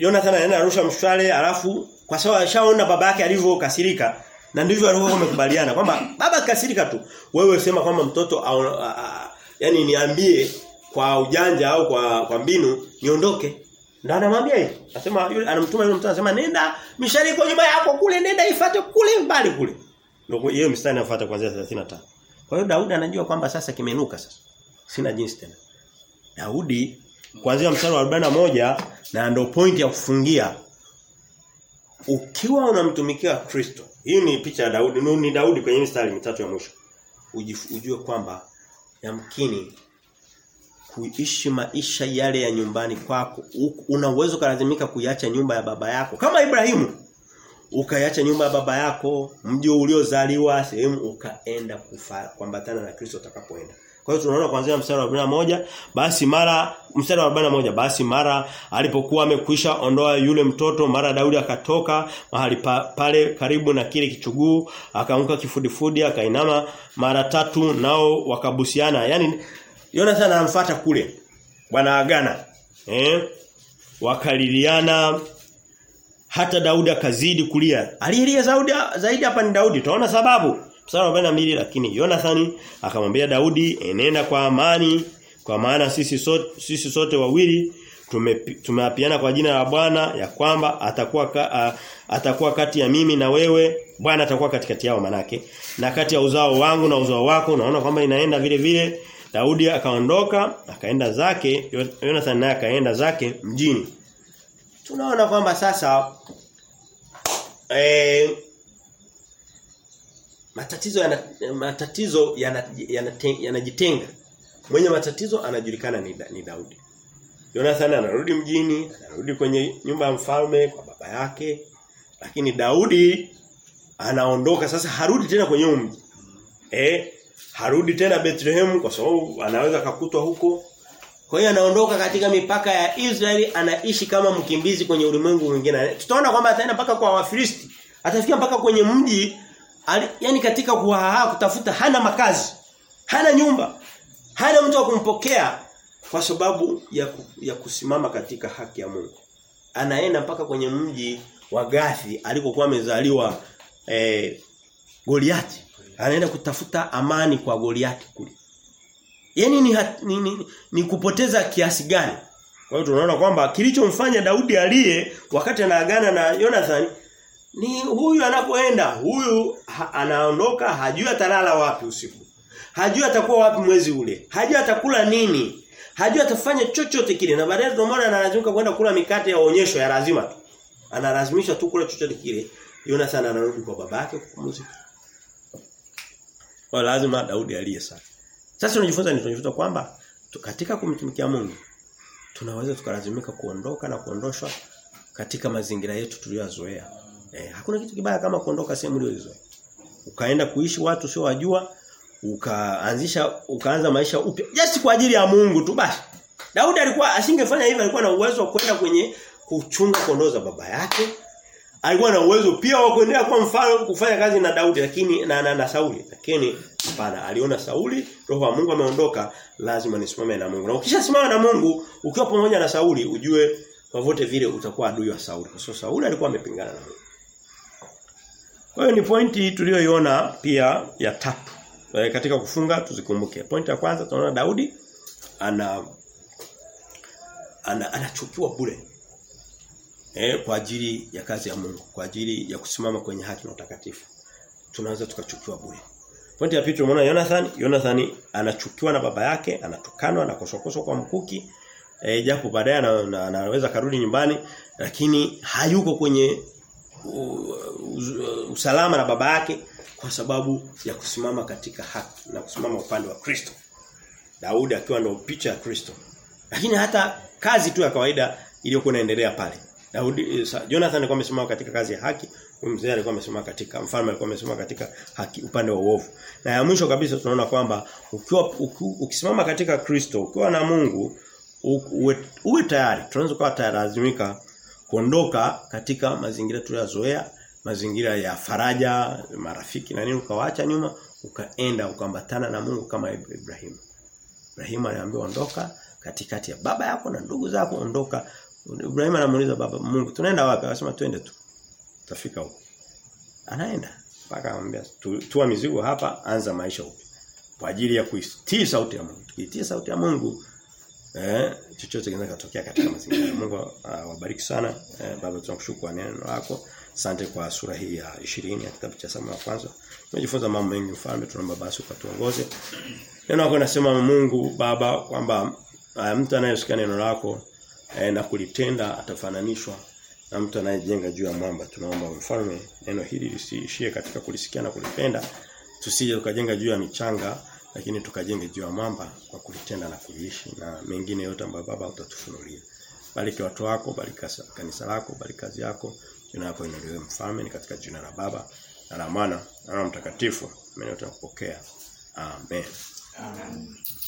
Speaker 1: Jonathan anaenda arusha mshale alafu kwa sababu ashaona baba yake alivyokasirika na ndivyo alivyokuwa wamekubaliana kwamba baba kasirika tu. Wewe sema kwamba mtoto a, a, a, yani niambie kwa ujanja au kwa kwa mbinu niondoke. Ndio anamwambia hivi. Anasema yule anamtuma yule mtu anasema nenda mishariko nyuma yako kule nenda ifuate kule mbali kule. Ndio hiyo mstari anafuata kuanzia 35. Kwa hiyo Daudi anajua kwamba sasa kimenuka sasa. Sina jinsi tena. Daudi kuanzia mstari wa 41 na ndio point ya kufungia. Ukiwa unamtumikia Kristo. Hii ni picha ya Daudi, ni Daudi kwenye mstari mitatu ya mwisho. Ujue kwamba yamkini kuishi maisha yale ya nyumbani kwako. Una uwezo kalazimika kuiacha nyumba ya baba yako kama Ibrahimu. Ukaiacha nyumba ya baba yako, mji uliozaliwa, sehemu ukaenda kuambatana na Kristo utakapoenda. Kwa hiyo tunaona kuanzia mstari wa moja basi mara mstari wa moja basi mara alipokuwa amekwisha ondoa yule mtoto mara Daudi akatoka mahali pa, pale karibu na kile kichuguu akaanguka kifudifudi akainama mara tatu nao wakabusiana yani Jonathan anamfuata kule. Bwana agana eh? Wakaliliana. Hata Daudi akazidi kulia. Alilia Daudi zaidi hapa ni Daudi tunaona sababu. Mstari mbili lakini Jonathan akamwambia Daudi enenda kwa amani kwa maana sisi sote sisi sote wawili tumeapiana kwa jina la Bwana ya kwamba atakuwa ka, uh, atakuwa kati ya mimi na wewe. Bwana atakuwa katikati yao manake na kati ya uzao wangu na uzao wako. Unaona kwamba inaenda vile vile Daudi akaondoka akaenda zake Jonathan naye akaenda zake mjini. Tunaona kwamba sasa eh matatizo yana matatizo yanajitenga yana, yana mwenye matatizo anajulikana ni, ni Daudi. Jonathan anarudi mjini anarudi kwenye nyumba ya mfalme kwa baba yake lakini Daudi anaondoka sasa harudi tena kwenye mji. Eh harudi tena Bethlehem kwa sababu anaweza kakutwa huko. Kwa hiyo anaondoka katika mipaka ya Israeli anaishi kama mkimbizi kwenye ulimwengu mwingine. Tutaona kwamba ataenda mpaka kwa Wafilisti. Atafikia mpaka kwenye mji yani katika kuhaha kutafuta hana makazi hana nyumba hana mtu wa kumpokea kwa sababu ya, ku, ya kusimama katika haki ya Mungu. Anaenda mpaka kwenye mji wa Gathi alikokuwa amezaliwa eh, Goliati anaenda kutafuta amani kwa Goliati kule. Yaani ni, ni, ni, ni kupoteza kiasi gani? Kwa hiyo tunaona kwamba kilichomfanya Daudi aliye wakati anaagana na Jonathan ni huyu anapoenda. Huyu ha, anaondoka hajui atalala wapi usiku. Hajui atakuwa wapi mwezi ule. Hajui atakula nini. Hajui atafanya chochote kile. Na baadaye tunamwona analazimika kwenda kula mikate ya onyesho ya lazima tu. Analazimishwa tu kula chochote kile. Jonathan anarudi kwa babake kupumzika kwa lazima Daudi aliye sana sasa tunajifunza ni tunajifunza kwamba katika kumtumikia Mungu tunaweza tukalazimika kuondoka na kuondoshwa katika mazingira yetu tuliyozoea Eh, hakuna kitu kibaya kama kuondoka sehemu uliyozoea. Ukaenda kuishi watu sio wajua, ukaanzisha ukaanza maisha upya just kwa ajili ya Mungu tu basi. Daudi alikuwa asingefanya hivyo alikuwa na uwezo wa kwenda kwenye kuchunga kondoo za baba yake. Alikuwa na uwezo pia wa kuendelea kwa mfano kufanya kazi na Daudi lakini na, na, na Sauli. Lakini hapana, aliona Sauli, roho wa Mungu ameondoka, lazima nisimame na Mungu. Na ukishasimama na Mungu, ukiwa pamoja na Sauli, ujue kwa vote vile utakuwa adui wa Sauli. Kwa sababu so, Sauli alikuwa amepingana na Mungu. Kwa hiyo ni pointi tuliyoiona pia ya tatu. E, katika kufunga tuzikumbuke. Pointi ya kwanza tunaona Daudi ana ana anachukiwa bure. Eh kwa ajili ya kazi ya Mungu, kwa ajili ya kusimama kwenye haki na utakatifu. Tunaweza tukachukiwa bure. Pointi ya pili tumeona Jonathan, Jonathan anachukiwa na baba yake, anatukanwa na kosokoso kwa mkuki. Eh japo baadaye anaweza karudi nyumbani lakini hayuko kwenye usalama na baba yake kwa sababu ya kusimama katika haki na kusimama upande wa Kristo. Daudi akiwa ndio picha ya Kristo. Lakini hata kazi tu ya kawaida iliyokuwa inaendelea pale. Daudi Jonathan alikuwa amesimama katika kazi ya haki, mzee alikuwa amesimama katika mfalme alikuwa amesimama katika haki upande wa uovu. Na ya mwisho kabisa tunaona kwamba ukiwa uki, ukisimama katika Kristo, ukiwa na Mungu uwe, uwe tayari. Tunaweza kuwa tayari kuondoka katika mazingira tuliyozoea mazingira ya faraja marafiki na nini ukawaacha nyuma ukaenda ukaambatana na Mungu kama Ibrahimu. Ibrahimu aliambiwa ondoka katikati ya baba yako na ndugu zako ondoka Ibrahim anamuuliza baba Mungu tunaenda wapi? Akasema twende tu. Tafika huko. Anaenda. Mpaka anamwambia tua mizigo hapa anza maisha upya kwa ajili ya kuitii sauti ya Mungu. Tukiitii sauti ya Mungu eh chochote kinaweza kutokea katika mazingira. Mungu awabariki uh, sana. Eh, baba tunakushukuru kwa neno lako. Asante kwa sura hii ya 20 ya kitabu cha Samuel kwanza. Tumejifunza mambo mengi mfalme tunaomba basi ukatuongoze. Neno lako linasema Mungu Baba kwamba uh, mtu anayesikia neno lako eh, na kulitenda atafananishwa na mtu anayejenga juu ya mwamba. Tunaomba mfalme neno hili lisiishie katika kulisikia na kulipenda. Tusije tukajenga juu ya michanga lakini tukajenge juu ya mwamba kwa kulitenda na kuishi na mengine yote ambayo baba utatufunulia. Bariki watu wako, bariki kanisa lako, bariki kazi yako. Jina lako inuliwe mfalme ni katika jina la Baba na la Mwana na Mtakatifu. Mimi nitakupokea Amen.
Speaker 2: Amen.